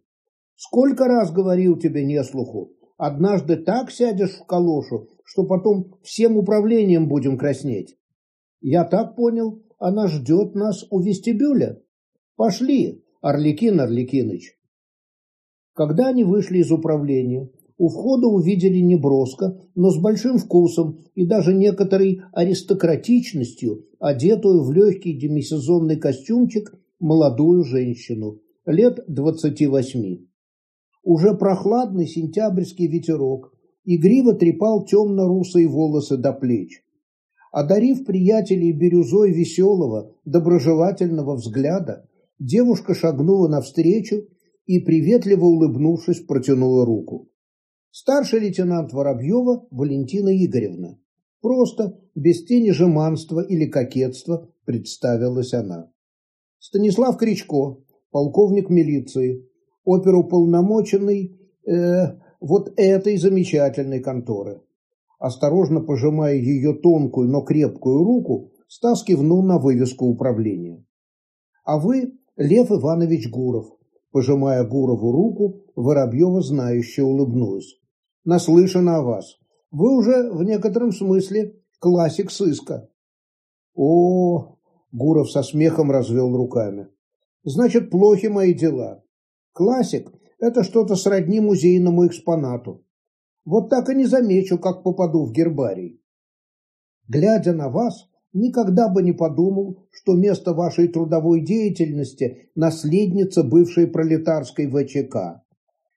Сколько раз говорил тебе не слуху, однажды так сядешь в калошу, что потом всем управлением будем краснеть. Я так понял, она ждет нас у вестибюля. Пошли, Орликин Орликиныч. Когда они вышли из управления, у входа увидели неброско, но с большим вкусом и даже некоторой аристократичностью, одетую в легкий демисезонный костюмчик, молодую женщину, лет двадцати восьми. Уже прохладный сентябрьский ветерок игриво трепал темно-русые волосы до плеч. Одарив приятелей бирюзой веселого, доброжелательного взгляда, девушка шагнула навстречу и, приветливо улыбнувшись, протянула руку. Старший лейтенант Воробьева Валентина Игоревна. Просто, без тени жеманства или кокетства, представилась она. Станислав Кричко, полковник милиции, оперуполномоченный э, вот этой замечательной конторы. Осторожно пожимая ее тонкую, но крепкую руку, Стас кивнул на вывеску управления. А вы Лев Иванович Гуров. Пожимая Гурову руку, Воробьева знающе улыбнулась. Наслышана о вас. Вы уже в некотором смысле классик сыска. О, Гуров со смехом развел руками. Значит, плохи мои дела. Классик – это что-то сродни музейному экспонату. Вот так и не замечу, как попаду в гербарий. Глядя на вас, никогда бы не подумал, что место вашей трудовой деятельности – наследница бывшей пролетарской ВЧК.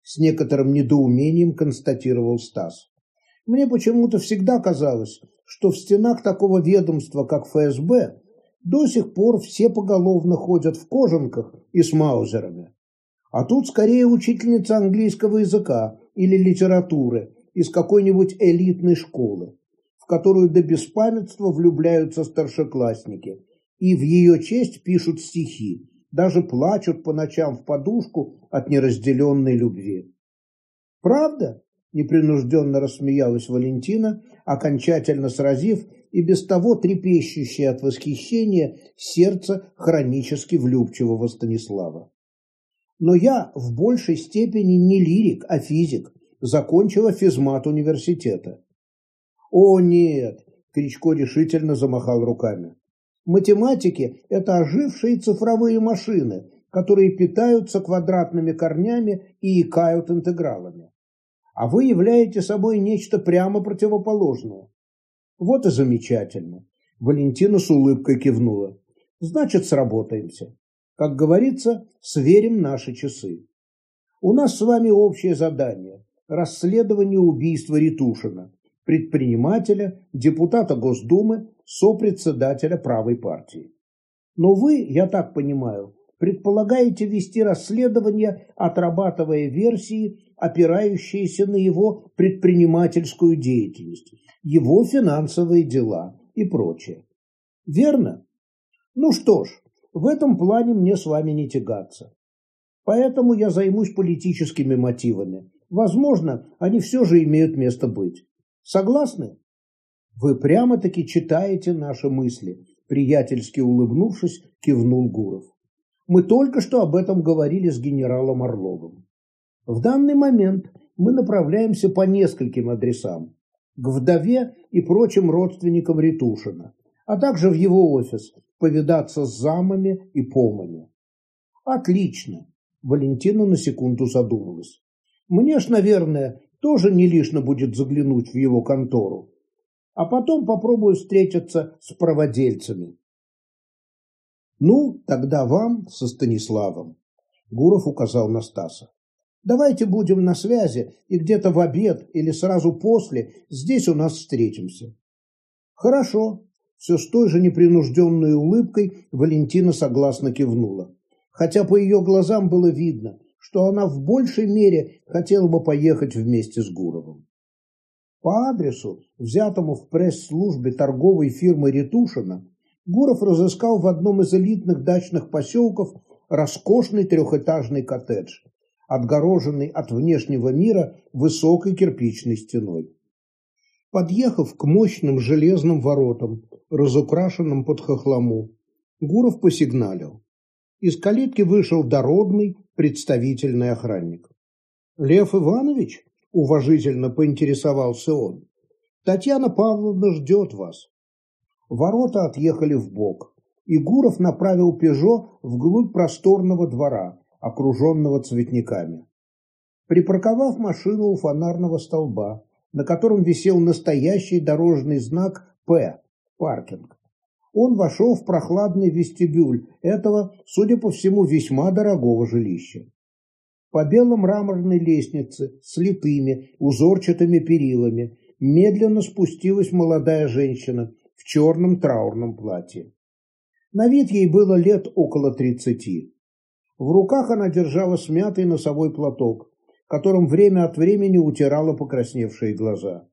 С некоторым недоумением констатировал Стас. Мне почему-то всегда казалось, что в стенах такого ведомства, как ФСБ, до сих пор все поголовно ходят в кожанках и с маузерами. А тут скорее учительница английского языка или литературы из какой-нибудь элитной школы, в которую до беспамятства влюбляются старшеклассники и в ее честь пишут стихи, даже плачут по ночам в подушку от неразделенной любви. «Правда?» – непринужденно рассмеялась Валентина, окончательно сразив и без того трепещущее от восхищения сердце хронически влюбчивого Станислава. Но я в большей степени не лирик, а физик. Закончила физмат университета. О, нет, Кричко решительно замахал руками. Математики – это ожившие цифровые машины, которые питаются квадратными корнями и икают интегралами. А вы являете собой нечто прямо противоположное. Вот и замечательно. Валентина с улыбкой кивнула. Значит, сработаемся. Как говорится, сверим наши часы. У нас с вами общее задание – расследование убийства Ритушина, предпринимателя, депутата Госдумы, сопредседателя правой партии. Но вы, я так понимаю, предполагаете вести расследование, отрабатывая версии, опирающиеся на его предпринимательскую деятельность, его финансовые дела и прочее. Верно? Ну что ж, в этом плане мне с вами не тягаться. Поэтому я займусь политическими мотивами. Возможно, они все же имеют место быть. Согласны? Вы прямо-таки читаете наши мысли, приятельски улыбнувшись, кивнул Гуров. Мы только что об этом говорили с генералом Орловым. В данный момент мы направляемся по нескольким адресам. К вдове и прочим родственникам Ритушина, а также в его офис, повидаться с замами и помами. Отлично. Валентина на секунду задумалась. Мне ж, наверное, тоже не лишно будет заглянуть в его контору. А потом попробую встретиться с проводельцами. Ну, тогда вам со Станиславом. Гуров указал на Стаса. Давайте будем на связи и где-то в обед или сразу после здесь у нас встретимся. Хорошо. Все с той же непринужденной улыбкой Валентина согласно кивнула. Хотя по ее глазам было видно, что она в большей мере хотела бы поехать вместе с Гуровым. По адресу, взятому в пресс-службе торговой фирмы Ретушина, Гуров разыскал в одном из элитных дачных поселков роскошный трехэтажный коттедж, отгороженный от внешнего мира высокой кирпичной стеной. Подъехав к мощным железным воротам, разукрашенным под хохлому, Гуров посигналил. Из калитки вышел дородный, представительный охранник. «Лев Иванович?» – уважительно поинтересовался он. «Татьяна Павловна ждет вас». Ворота отъехали в бок, и Гуров направил «Пежо» вглубь просторного двора, окруженного цветниками. Припарковав машину у фонарного столба, на котором висел настоящий дорожный знак «П» – паркинг, он вошел в прохладный вестибюль этого, судя по всему, весьма дорогого жилища. По бело-мраморной лестнице с литыми, узорчатыми перилами медленно спустилась молодая женщина в черном траурном платье. На вид ей было лет около тридцати. В руках она держала смятый носовой платок, которым время от времени утирала покрасневшие глаза.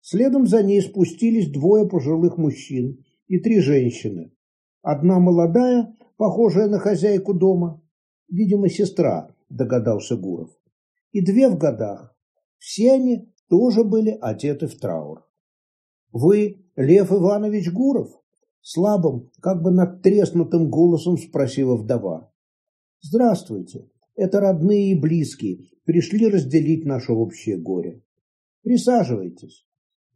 Следом за ней спустились двое пожилых мужчин и три женщины. Одна молодая, похожая на хозяйку дома, видимо, сестра, догадался Гуров, и две в годах. Все они тоже были одеты в траур. «Вы Лев Иванович Гуров?» Слабым, как бы надтреснутым голосом спросила вдова. «Здравствуйте. Это родные и близкие. Пришли разделить наше общее горе. Присаживайтесь».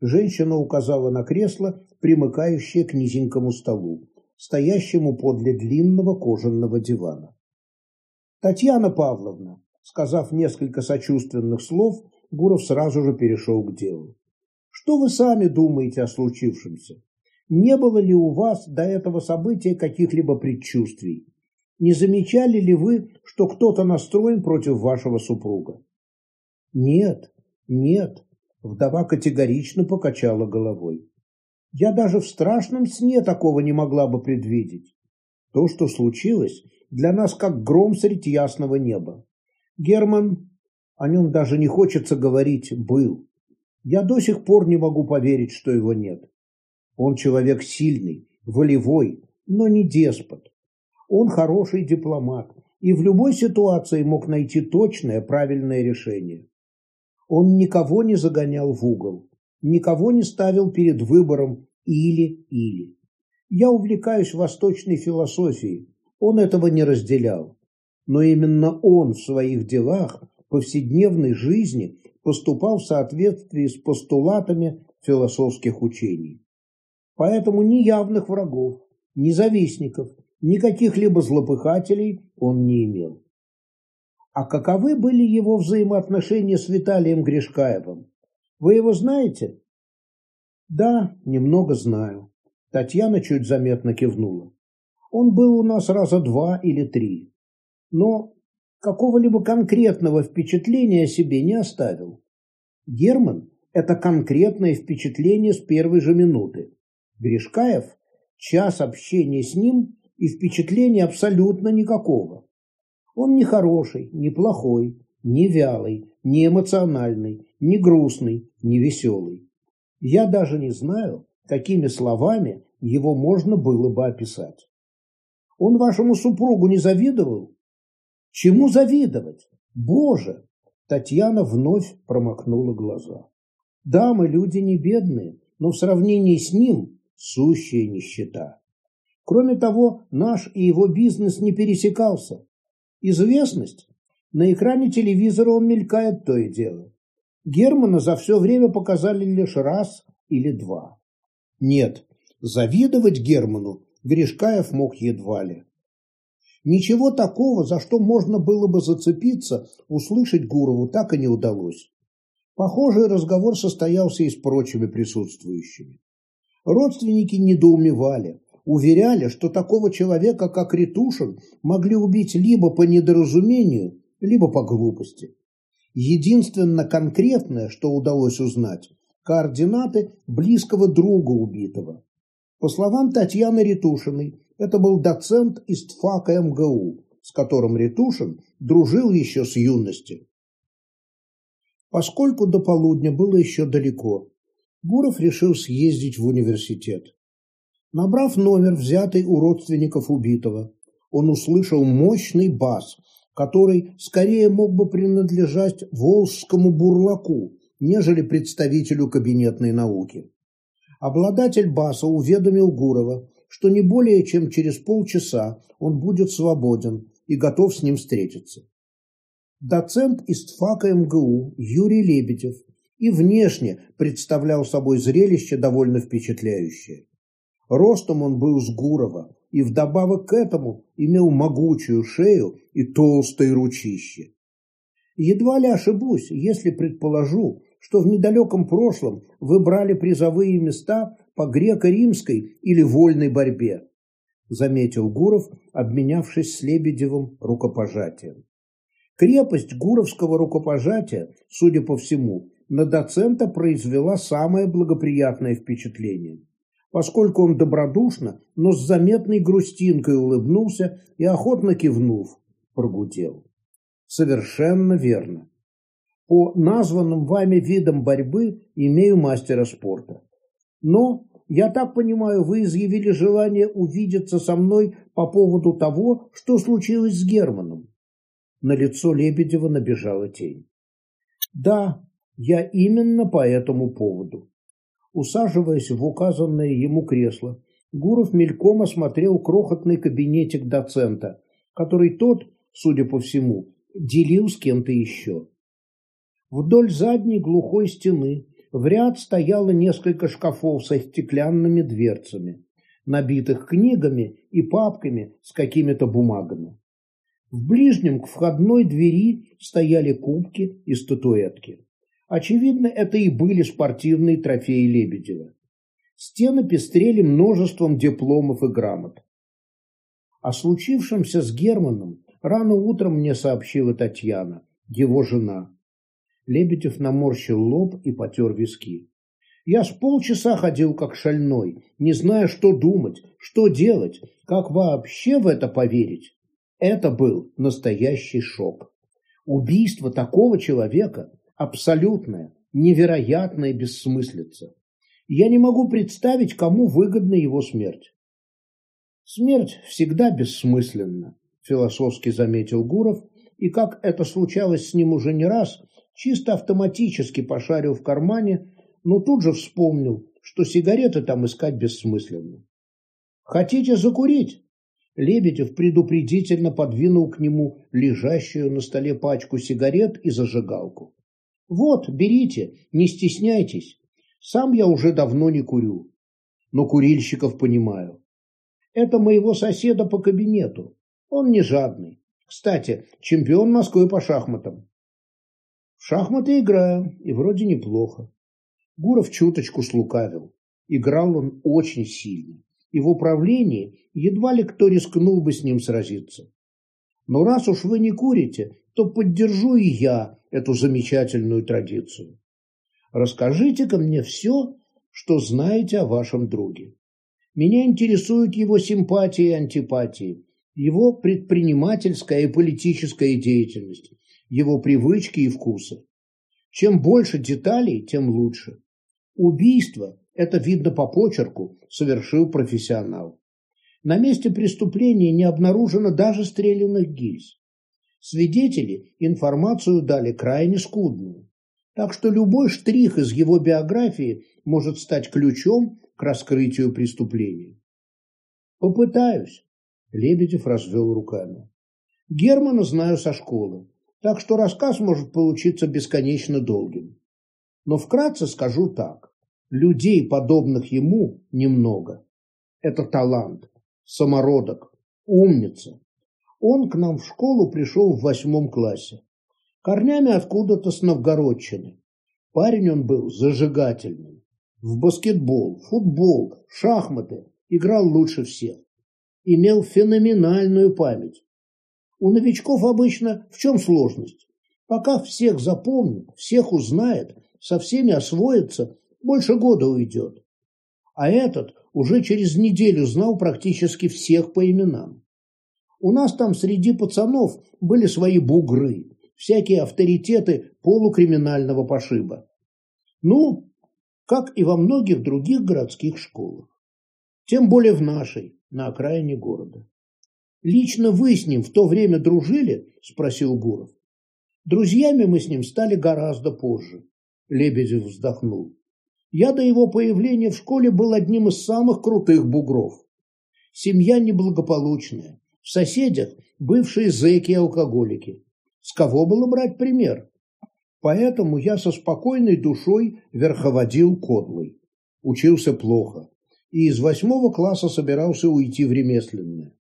Женщина указала на кресло, примыкающее к низенькому столу, стоящему подле длинного кожаного дивана. «Татьяна Павловна», сказав несколько сочувственных слов, Гуров сразу же перешел к делу. «Что вы сами думаете о случившемся? Не было ли у вас до этого события каких-либо предчувствий? Не замечали ли вы, что кто-то настроен против вашего супруга?» «Нет, нет», Вдова категорично покачала головой. Я даже в страшном сне такого не могла бы предвидеть. То, что случилось, для нас как гром средь ясного неба. Герман, о нем даже не хочется говорить, был. Я до сих пор не могу поверить, что его нет. Он человек сильный, волевой, но не деспот. Он хороший дипломат и в любой ситуации мог найти точное, правильное решение. Он никого не загонял в угол, никого не ставил перед выбором или-или. Я увлекаюсь восточной философией, он этого не разделял. Но именно он в своих делах, повседневной жизни поступал в соответствии с постулатами философских учений. Поэтому ни явных врагов, ни завистников, ни каких-либо злопыхателей он не имел. А каковы были его взаимоотношения с Виталием Гришкаевым? Вы его знаете? Да, немного знаю. Татьяна чуть заметно кивнула. Он был у нас раза два или три. Но какого-либо конкретного впечатления о себе не оставил. Герман – это конкретное впечатление с первой же минуты. Гришкаев – час общения с ним и впечатления абсолютно никакого. Он не хороший, не плохой, не вялый, не эмоциональный, не грустный, не веселый. Я даже не знаю, какими словами его можно было бы описать. Он вашему супругу не завидовал? Чему завидовать? Боже! Татьяна вновь промокнула глаза. Да, мы люди не бедные, но в сравнении с ним сущая нищета. Кроме того, наш и его бизнес не пересекался. Известность? На экране телевизора он мелькает то и дело. Германа за все время показали лишь раз или два. Нет, завидовать Герману Гришкаев мог едва ли. Ничего такого, за что можно было бы зацепиться, услышать Гурову так и не удалось. Похожий разговор состоялся и с прочими присутствующими. Родственники недоумевали, уверяли, что такого человека, как Ретушин, могли убить либо по недоразумению, либо по глупости. Единственно конкретное, что удалось узнать, координаты близкого друга убитого. По словам Татьяны Ретушиной, это был доцент из ТФАКа МГУ, с которым Ретушин дружил еще с юности. Поскольку до полудня было еще далеко, Гуров решил съездить в университет. Набрав номер, взятый у родственников убитого, он услышал мощный бас, который скорее мог бы принадлежать волжскому бурлаку, нежели представителю кабинетной науки. Обладатель баса уведомил Гурова, что не более чем через полчаса он будет свободен и готов с ним встретиться. Доцент из ТФАКа МГУ Юрий Лебедев и внешне представлял собой зрелище довольно впечатляющее. Ростом он был с Гурова и вдобавок к этому имел могучую шею и толстые ручище. Едва ли ошибусь, если предположу, что в недалеком прошлом вы брали призовые места по греко-римской или вольной борьбе, заметил Гуров, обменявшись с Лебедевым рукопожатием. Крепость гуровского рукопожатия, судя по всему, на доцента произвела самое благоприятное впечатление, поскольку он добродушно, но с заметной грустинкой улыбнулся и, охотно кивнув, прогудел. Совершенно верно. По названным вами видам борьбы имею мастера спорта. Но, я так понимаю, вы изъявили желание увидеться со мной по поводу того, что случилось с Германом. На лицо Лебедева набежала тень. Да, я именно по этому поводу. Усаживаясь в указанное ему кресло, Гуров мельком осмотрел крохотный кабинетик доцента, который тот, судя по всему, делил с кем-то еще. Вдоль задней глухой стены в ряд стояло несколько шкафов со стеклянными дверцами, набитых книгами и папками с какими-то бумагами. В ближнем к входной двери стояли кубки и статуэтки. Очевидно, это и были спортивные трофеи Лебедева. Стены пестрели множеством дипломов и грамот. О случившемся с Германом рано утром мне сообщила Татьяна, его жена. Лебедев наморщил лоб и потер виски. Я с полчаса ходил как шальной, не зная, что думать, что делать, как вообще в это поверить. Это был настоящий шок. Убийство такого человека – абсолютная, невероятная бессмыслица. Я не могу представить, кому выгодна его смерть. Смерть всегда бессмысленна, философски заметил Гуров, и как это случалось с ним уже не раз, чисто автоматически пошарил в кармане, но тут же вспомнил, что сигареты там искать бессмысленно. «Хотите закурить?» Лебедев предупредительно подвинул к нему лежащую на столе пачку сигарет и зажигалку. «Вот, берите, не стесняйтесь. Сам я уже давно не курю, но курильщиков понимаю. Это моего соседа по кабинету. Он не жадный. Кстати, чемпион Москвы по шахматам. В шахматы играю, и вроде неплохо. Гуров чуточку слукавил. Играл он очень сильно, и в управлении едва ли кто рискнул бы с ним сразиться. Но раз уж вы не курите, то поддержу и я эту замечательную традицию. Расскажите-ка мне все, что знаете о вашем друге. Меня интересуют его симпатии и антипатии, его предпринимательская и политическая деятельность, его привычки и вкусы. Чем больше деталей, тем лучше. Убийство, это видно по почерку, совершил профессионал. На месте преступления не обнаружено даже стрелянных гильз. Свидетели информацию дали крайне скудную. Так что любой штрих из его биографии может стать ключом к раскрытию преступления. Попытаюсь. Лебедев развел руками. Германа знаю со школы так что рассказ может получиться бесконечно долгим. Но вкратце скажу так. Людей, подобных ему, немного. Это талант, самородок, умница. Он к нам в школу пришел в восьмом классе. Корнями откуда-то с Новгородчины. Парень он был зажигательный. В баскетбол, футбол, шахматы играл лучше всех. Имел феноменальную память. У новичков обычно в чем сложность? Пока всех запомнит, всех узнает, со всеми освоится, больше года уйдет. А этот уже через неделю знал практически всех по именам. У нас там среди пацанов были свои бугры, всякие авторитеты полукриминального пошиба. Ну, как и во многих других городских школах. Тем более в нашей, на окраине города. «Лично вы с ним в то время дружили?» – спросил Гуров. «Друзьями мы с ним стали гораздо позже», – Лебедев вздохнул. «Я до его появления в школе был одним из самых крутых бугров. Семья неблагополучная, в соседях бывшие зэки и алкоголики. С кого было брать пример? Поэтому я со спокойной душой верховодил кодлой. Учился плохо. И из восьмого класса собирался уйти в ремесленное.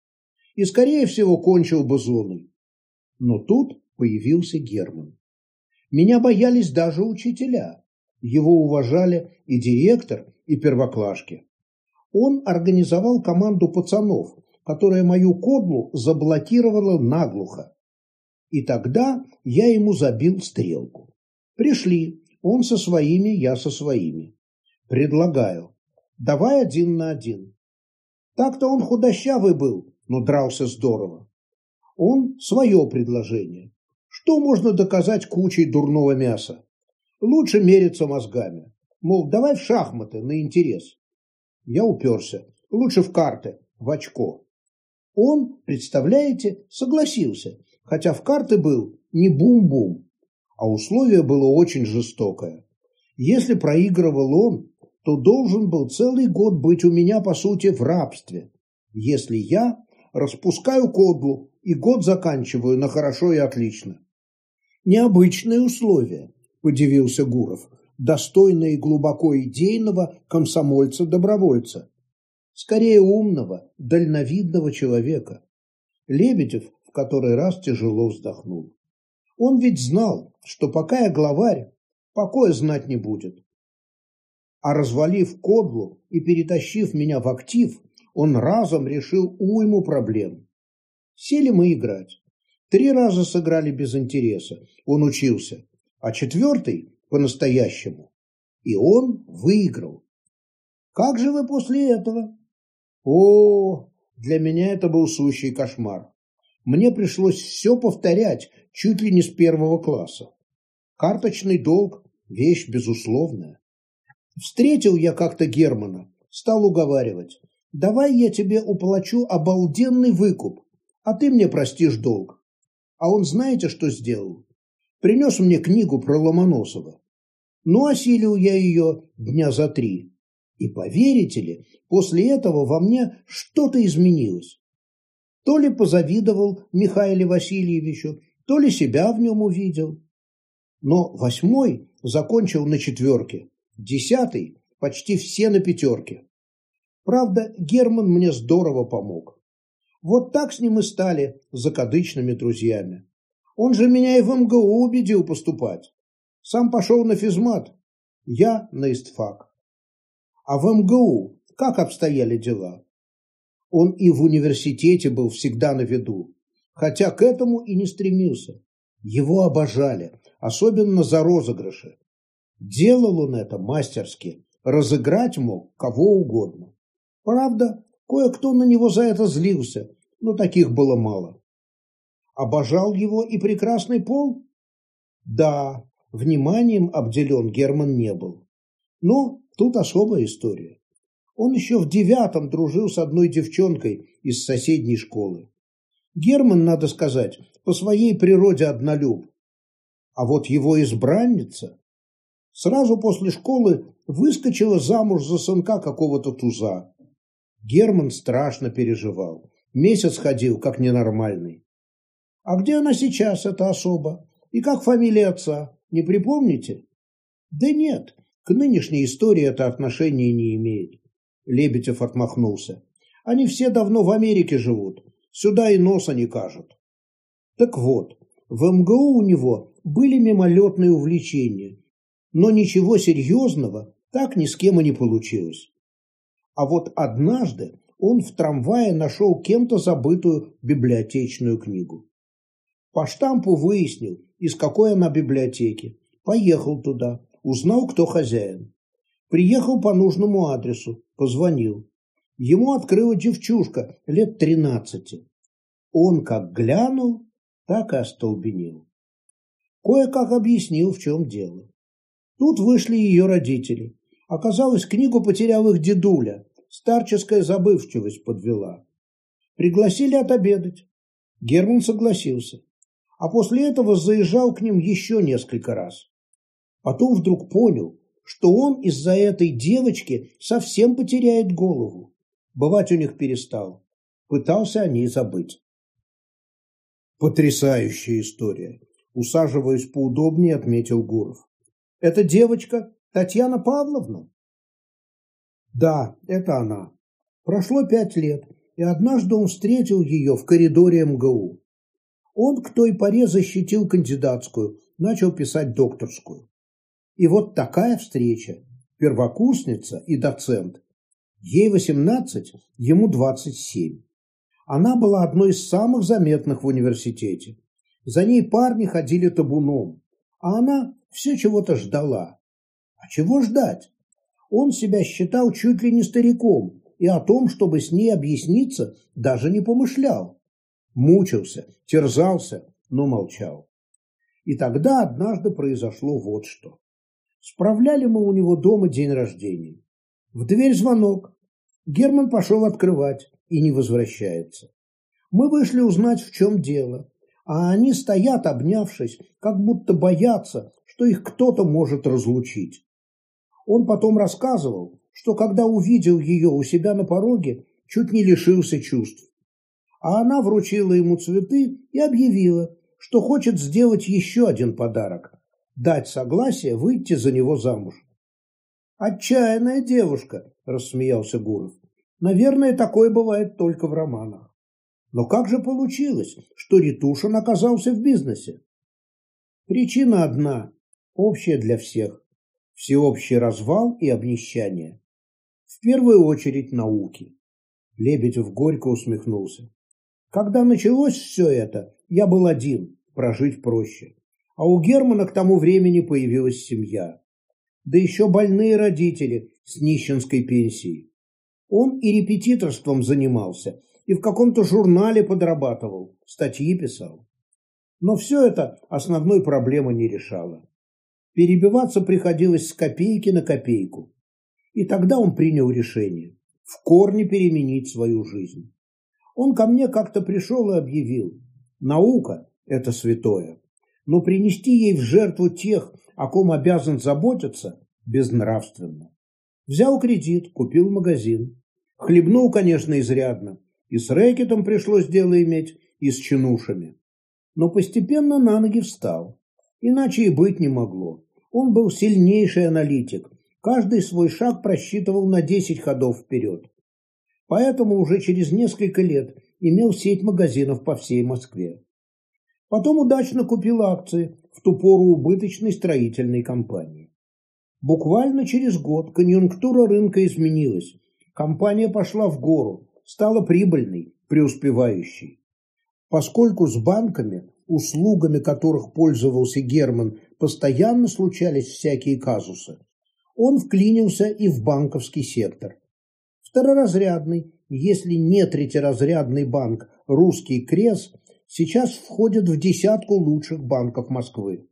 И, скорее всего, кончил бы зоной. Но тут появился Герман. Меня боялись даже учителя. Его уважали и директор, и первоклашки. Он организовал команду пацанов, которая мою кодлу заблокировала наглухо. И тогда я ему забил стрелку. Пришли, он со своими, я со своими. Предлагаю, давай один на один. Так-то он худощавый был, но дрался здорово. Он свое предложение. Что можно доказать кучей дурного мяса? Лучше мериться мозгами. Мол, давай в шахматы на интерес. Я уперся. Лучше в карты, в очко. Он, представляете, согласился хотя в карты был не бум-бум, а условие было очень жестокое. Если проигрывал он, то должен был целый год быть у меня, по сути, в рабстве. Если я распускаю кодлу и год заканчиваю на хорошо и отлично. Необычные условия, удивился Гуров, достойные глубоко идейного комсомольца-добровольца. Скорее умного, дальновидного человека. Лебедев который раз тяжело вздохнул. Он ведь знал, что пока я главарь, покоя знать не будет. А развалив кодлу и перетащив меня в актив, он разом решил уйму проблем. Сели мы играть. Три раза сыграли без интереса. Он учился. А четвертый – по-настоящему. И он выиграл. Как же вы после этого? О, для меня это был сущий кошмар. Мне пришлось все повторять чуть ли не с первого класса. Карточный долг – вещь безусловная. Встретил я как-то Германа, стал уговаривать. Давай я тебе уплачу обалденный выкуп, а ты мне простишь долг. А он знаете, что сделал? Принес мне книгу про Ломоносова. Ну, осилил я ее дня за три. И поверите ли, после этого во мне что-то изменилось. То ли позавидовал Михаилу Васильевичу, то ли себя в нем увидел. Но восьмой закончил на четверке, десятый почти все на пятерке. Правда, Герман мне здорово помог. Вот так с ним и стали закадычными друзьями. Он же меня и в МГУ убедил поступать. Сам пошел на физмат, я на истфак. А в МГУ как обстояли дела? Он и в университете был всегда на виду, хотя к этому и не стремился. Его обожали, особенно за розыгрыши. Делал он это мастерски, разыграть мог кого угодно. Правда, кое-кто на него за это злился, но таких было мало. Обожал его и прекрасный пол? Да, вниманием обделен Герман не был. Но тут особая история. Он еще в девятом дружил с одной девчонкой из соседней школы. Герман, надо сказать, по своей природе однолюб. А вот его избранница сразу после школы выскочила замуж за сынка какого-то туза. Герман страшно переживал. Месяц ходил, как ненормальный. А где она сейчас, эта особа? И как фамилия отца? Не припомните? Да нет, к нынешней истории это отношение не имеет. Лебедев отмахнулся. Они все давно в Америке живут. Сюда и носа не кажут. Так вот, в МГУ у него были мимолетные увлечения, но ничего серьезного так ни с кем и не получилось. А вот однажды он в трамвае нашел кем-то забытую библиотечную книгу. По штампу выяснил, из какой она библиотеки. Поехал туда, узнал, кто хозяин. Приехал по нужному адресу, позвонил. Ему открыла девчушка лет тринадцати. Он как глянул, так и остолбенел. Кое-как объяснил, в чем дело. Тут вышли ее родители. Оказалось, книгу потерял их дедуля. Старческая забывчивость подвела. Пригласили отобедать. Герман согласился. А после этого заезжал к ним еще несколько раз. Потом вдруг понял, что он из-за этой девочки совсем потеряет голову. Бывать у них перестал. Пытался о ней забыть. Потрясающая история. Усаживаясь поудобнее, отметил Гуров. Это девочка Татьяна Павловна? Да, это она. Прошло пять лет, и однажды он встретил ее в коридоре МГУ. Он к той поре защитил кандидатскую, начал писать докторскую. И вот такая встреча. Первокурсница и доцент. Ей 18, ему 27. Она была одной из самых заметных в университете. За ней парни ходили табуном, а она все чего-то ждала. А чего ждать? Он себя считал чуть ли не стариком и о том, чтобы с ней объясниться, даже не помышлял. Мучился, терзался, но молчал. И тогда однажды произошло вот что. Справляли мы у него дома день рождения. В дверь звонок. Герман пошел открывать и не возвращается. Мы вышли узнать, в чем дело, а они стоят, обнявшись, как будто боятся, что их кто-то может разлучить. Он потом рассказывал, что когда увидел ее у себя на пороге, чуть не лишился чувств. А она вручила ему цветы и объявила, что хочет сделать еще один подарок – дать согласие выйти за него замуж. «Отчаянная девушка», – рассмеялся Гуров. «Наверное, такое бывает только в романах». Но как же получилось, что Ритушин оказался в бизнесе? Причина одна, общая для всех – всеобщий развал и обнищание. В первую очередь науки. Лебедев горько усмехнулся. Когда началось все это, я был один, прожить проще. А у Германа к тому времени появилась семья. Да еще больные родители с нищенской пенсией. Он и репетиторством занимался, и в каком-то журнале подрабатывал, статьи писал. Но все это основной проблемы не решало. Перебиваться приходилось с копейки на копейку. И тогда он принял решение в корне переменить свою жизнь. Он ко мне как-то пришел и объявил, наука – это святое, но принести ей в жертву тех, о ком обязан заботиться, безнравственно. Взял кредит, купил магазин. Хлебнул, конечно, изрядно. И с рэкетом пришлось дело иметь, и с чинушами. Но постепенно на ноги встал. Иначе и быть не могло. Он был сильнейший аналитик. Каждый свой шаг просчитывал на 10 ходов вперед. Поэтому уже через несколько лет имел сеть магазинов по всей Москве. Потом удачно купил акции в ту пору убыточной строительной компании. Буквально через год конъюнктура рынка изменилась. Компания пошла в гору, стала прибыльной, преуспевающей. Поскольку с банками, услугами которых пользовался Герман, постоянно случались всякие казусы, он вклинился и в банковский сектор. Второразрядный, если не третьеразрядный банк «Русский Крес» сейчас входит в десятку лучших банков Москвы.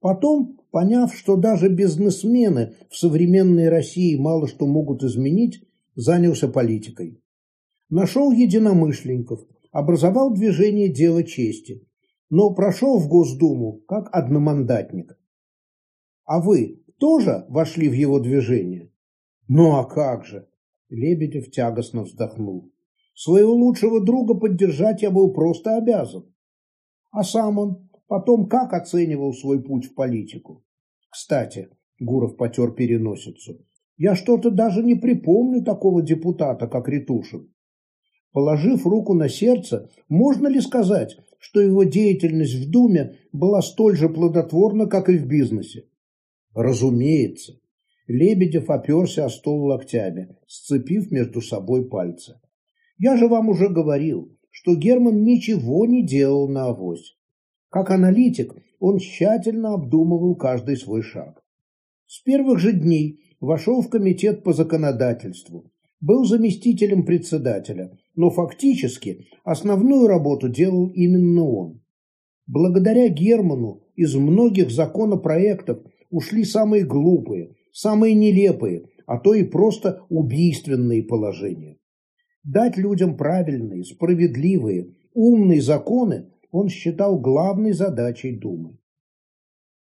Потом, поняв, что даже бизнесмены в современной России мало что могут изменить, занялся политикой. Нашел единомышленников, образовал движение «Дело чести», но прошел в Госдуму как одномандатник. А вы тоже вошли в его движение? Ну а как же? Лебедев тягостно вздохнул. Своего лучшего друга поддержать я был просто обязан. А сам он потом как оценивал свой путь в политику? Кстати, Гуров потер переносицу. Я что-то даже не припомню такого депутата, как Ритушин. Положив руку на сердце, можно ли сказать, что его деятельность в Думе была столь же плодотворна, как и в бизнесе? Разумеется. Лебедев оперся о стол локтями, сцепив между собой пальцы. Я же вам уже говорил, что Герман ничего не делал на авось. Как аналитик он тщательно обдумывал каждый свой шаг. С первых же дней вошел в комитет по законодательству, был заместителем председателя, но фактически основную работу делал именно он. Благодаря Герману из многих законопроектов ушли самые глупые, самые нелепые, а то и просто убийственные положения. Дать людям правильные, справедливые, умные законы он считал главной задачей Думы.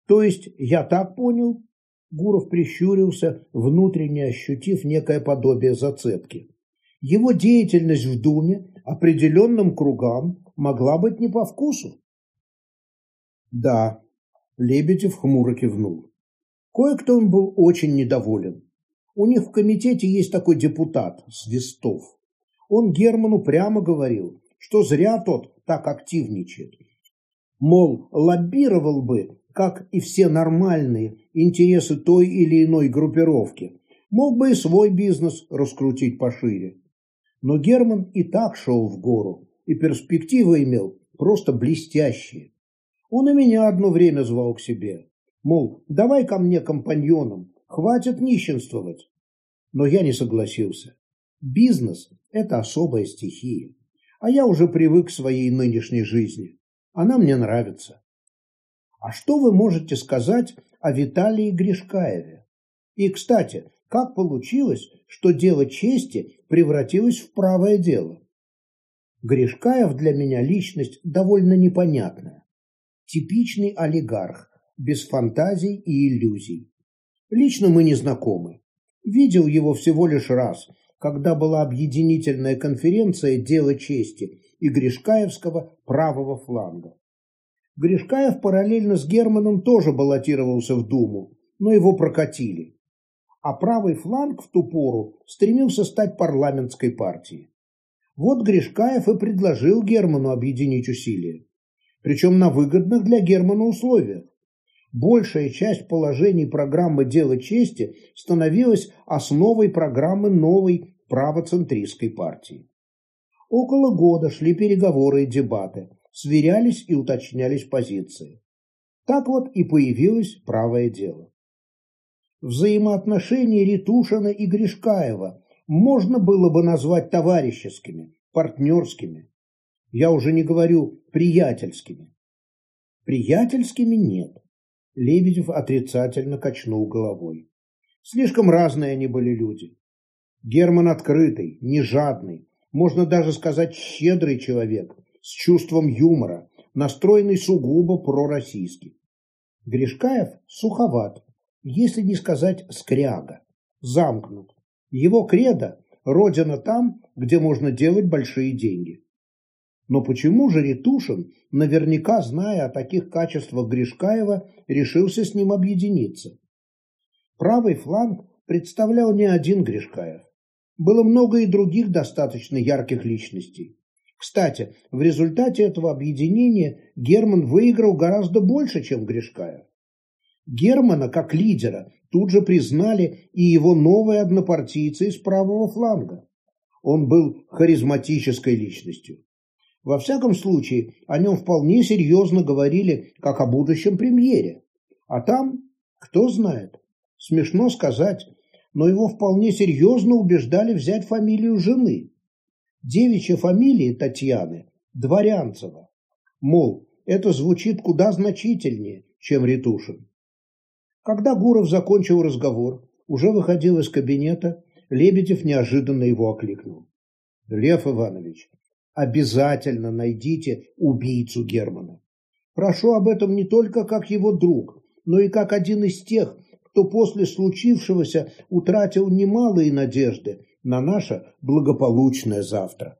То есть, я так понял, Гуров прищурился, внутренне ощутив некое подобие зацепки. Его деятельность в Думе определенным кругам могла быть не по вкусу. Да, Лебедев хмуро кивнул. Кое-кто он был очень недоволен. У них в комитете есть такой депутат, Свистов. Он Герману прямо говорил, что зря тот так активничает. Мол, лоббировал бы, как и все нормальные, интересы той или иной группировки. Мог бы и свой бизнес раскрутить пошире. Но Герман и так шел в гору, и перспективы имел просто блестящие. Он и меня одно время звал к себе. Мол, давай ко мне компаньоном, хватит нищенствовать. Но я не согласился. Бизнес – это особая стихия. А я уже привык к своей нынешней жизни. Она мне нравится. А что вы можете сказать о Виталии Гришкаеве? И, кстати, как получилось, что дело чести превратилось в правое дело? Гришкаев для меня личность довольно непонятная. Типичный олигарх, без фантазий и иллюзий. Лично мы не знакомы. Видел его всего лишь раз, когда была объединительная конференция «Дело чести» и Гришкаевского правого фланга. Гришкаев параллельно с Германом тоже баллотировался в Думу, но его прокатили. А правый фланг в ту пору стремился стать парламентской партией. Вот Гришкаев и предложил Герману объединить усилия. Причем на выгодных для Германа условиях. Большая часть положений программы «Дело чести» становилась основой программы новой правоцентристской партии. Около года шли переговоры и дебаты, сверялись и уточнялись позиции. Так вот и появилось правое дело. Взаимоотношения Ритушина и Гришкаева можно было бы назвать товарищескими, партнерскими. Я уже не говорю приятельскими. Приятельскими нет. Лебедев отрицательно качнул головой. Слишком разные они были люди. Герман открытый, не жадный, можно даже сказать щедрый человек, с чувством юмора, настроенный сугубо пророссийски. Гришкаев суховат, если не сказать скряга, замкнут. Его кредо – родина там, где можно делать большие деньги. Но почему же Ретушин, наверняка зная о таких качествах Гришкаева, решился с ним объединиться? Правый фланг представлял не один Гришкаев. Было много и других достаточно ярких личностей. Кстати, в результате этого объединения Герман выиграл гораздо больше, чем Гришкаев. Германа как лидера тут же признали и его новые однопартийцы из правого фланга. Он был харизматической личностью. Во всяком случае, о нем вполне серьезно говорили, как о будущем премьере. А там, кто знает, смешно сказать, но его вполне серьезно убеждали взять фамилию жены. Девичья фамилия Татьяны – Дворянцева. Мол, это звучит куда значительнее, чем Ретушин. Когда Гуров закончил разговор, уже выходил из кабинета, Лебедев неожиданно его окликнул. «Лев Иванович, обязательно найдите убийцу Германа. Прошу об этом не только как его друг, но и как один из тех, кто после случившегося утратил немалые надежды на наше благополучное завтра.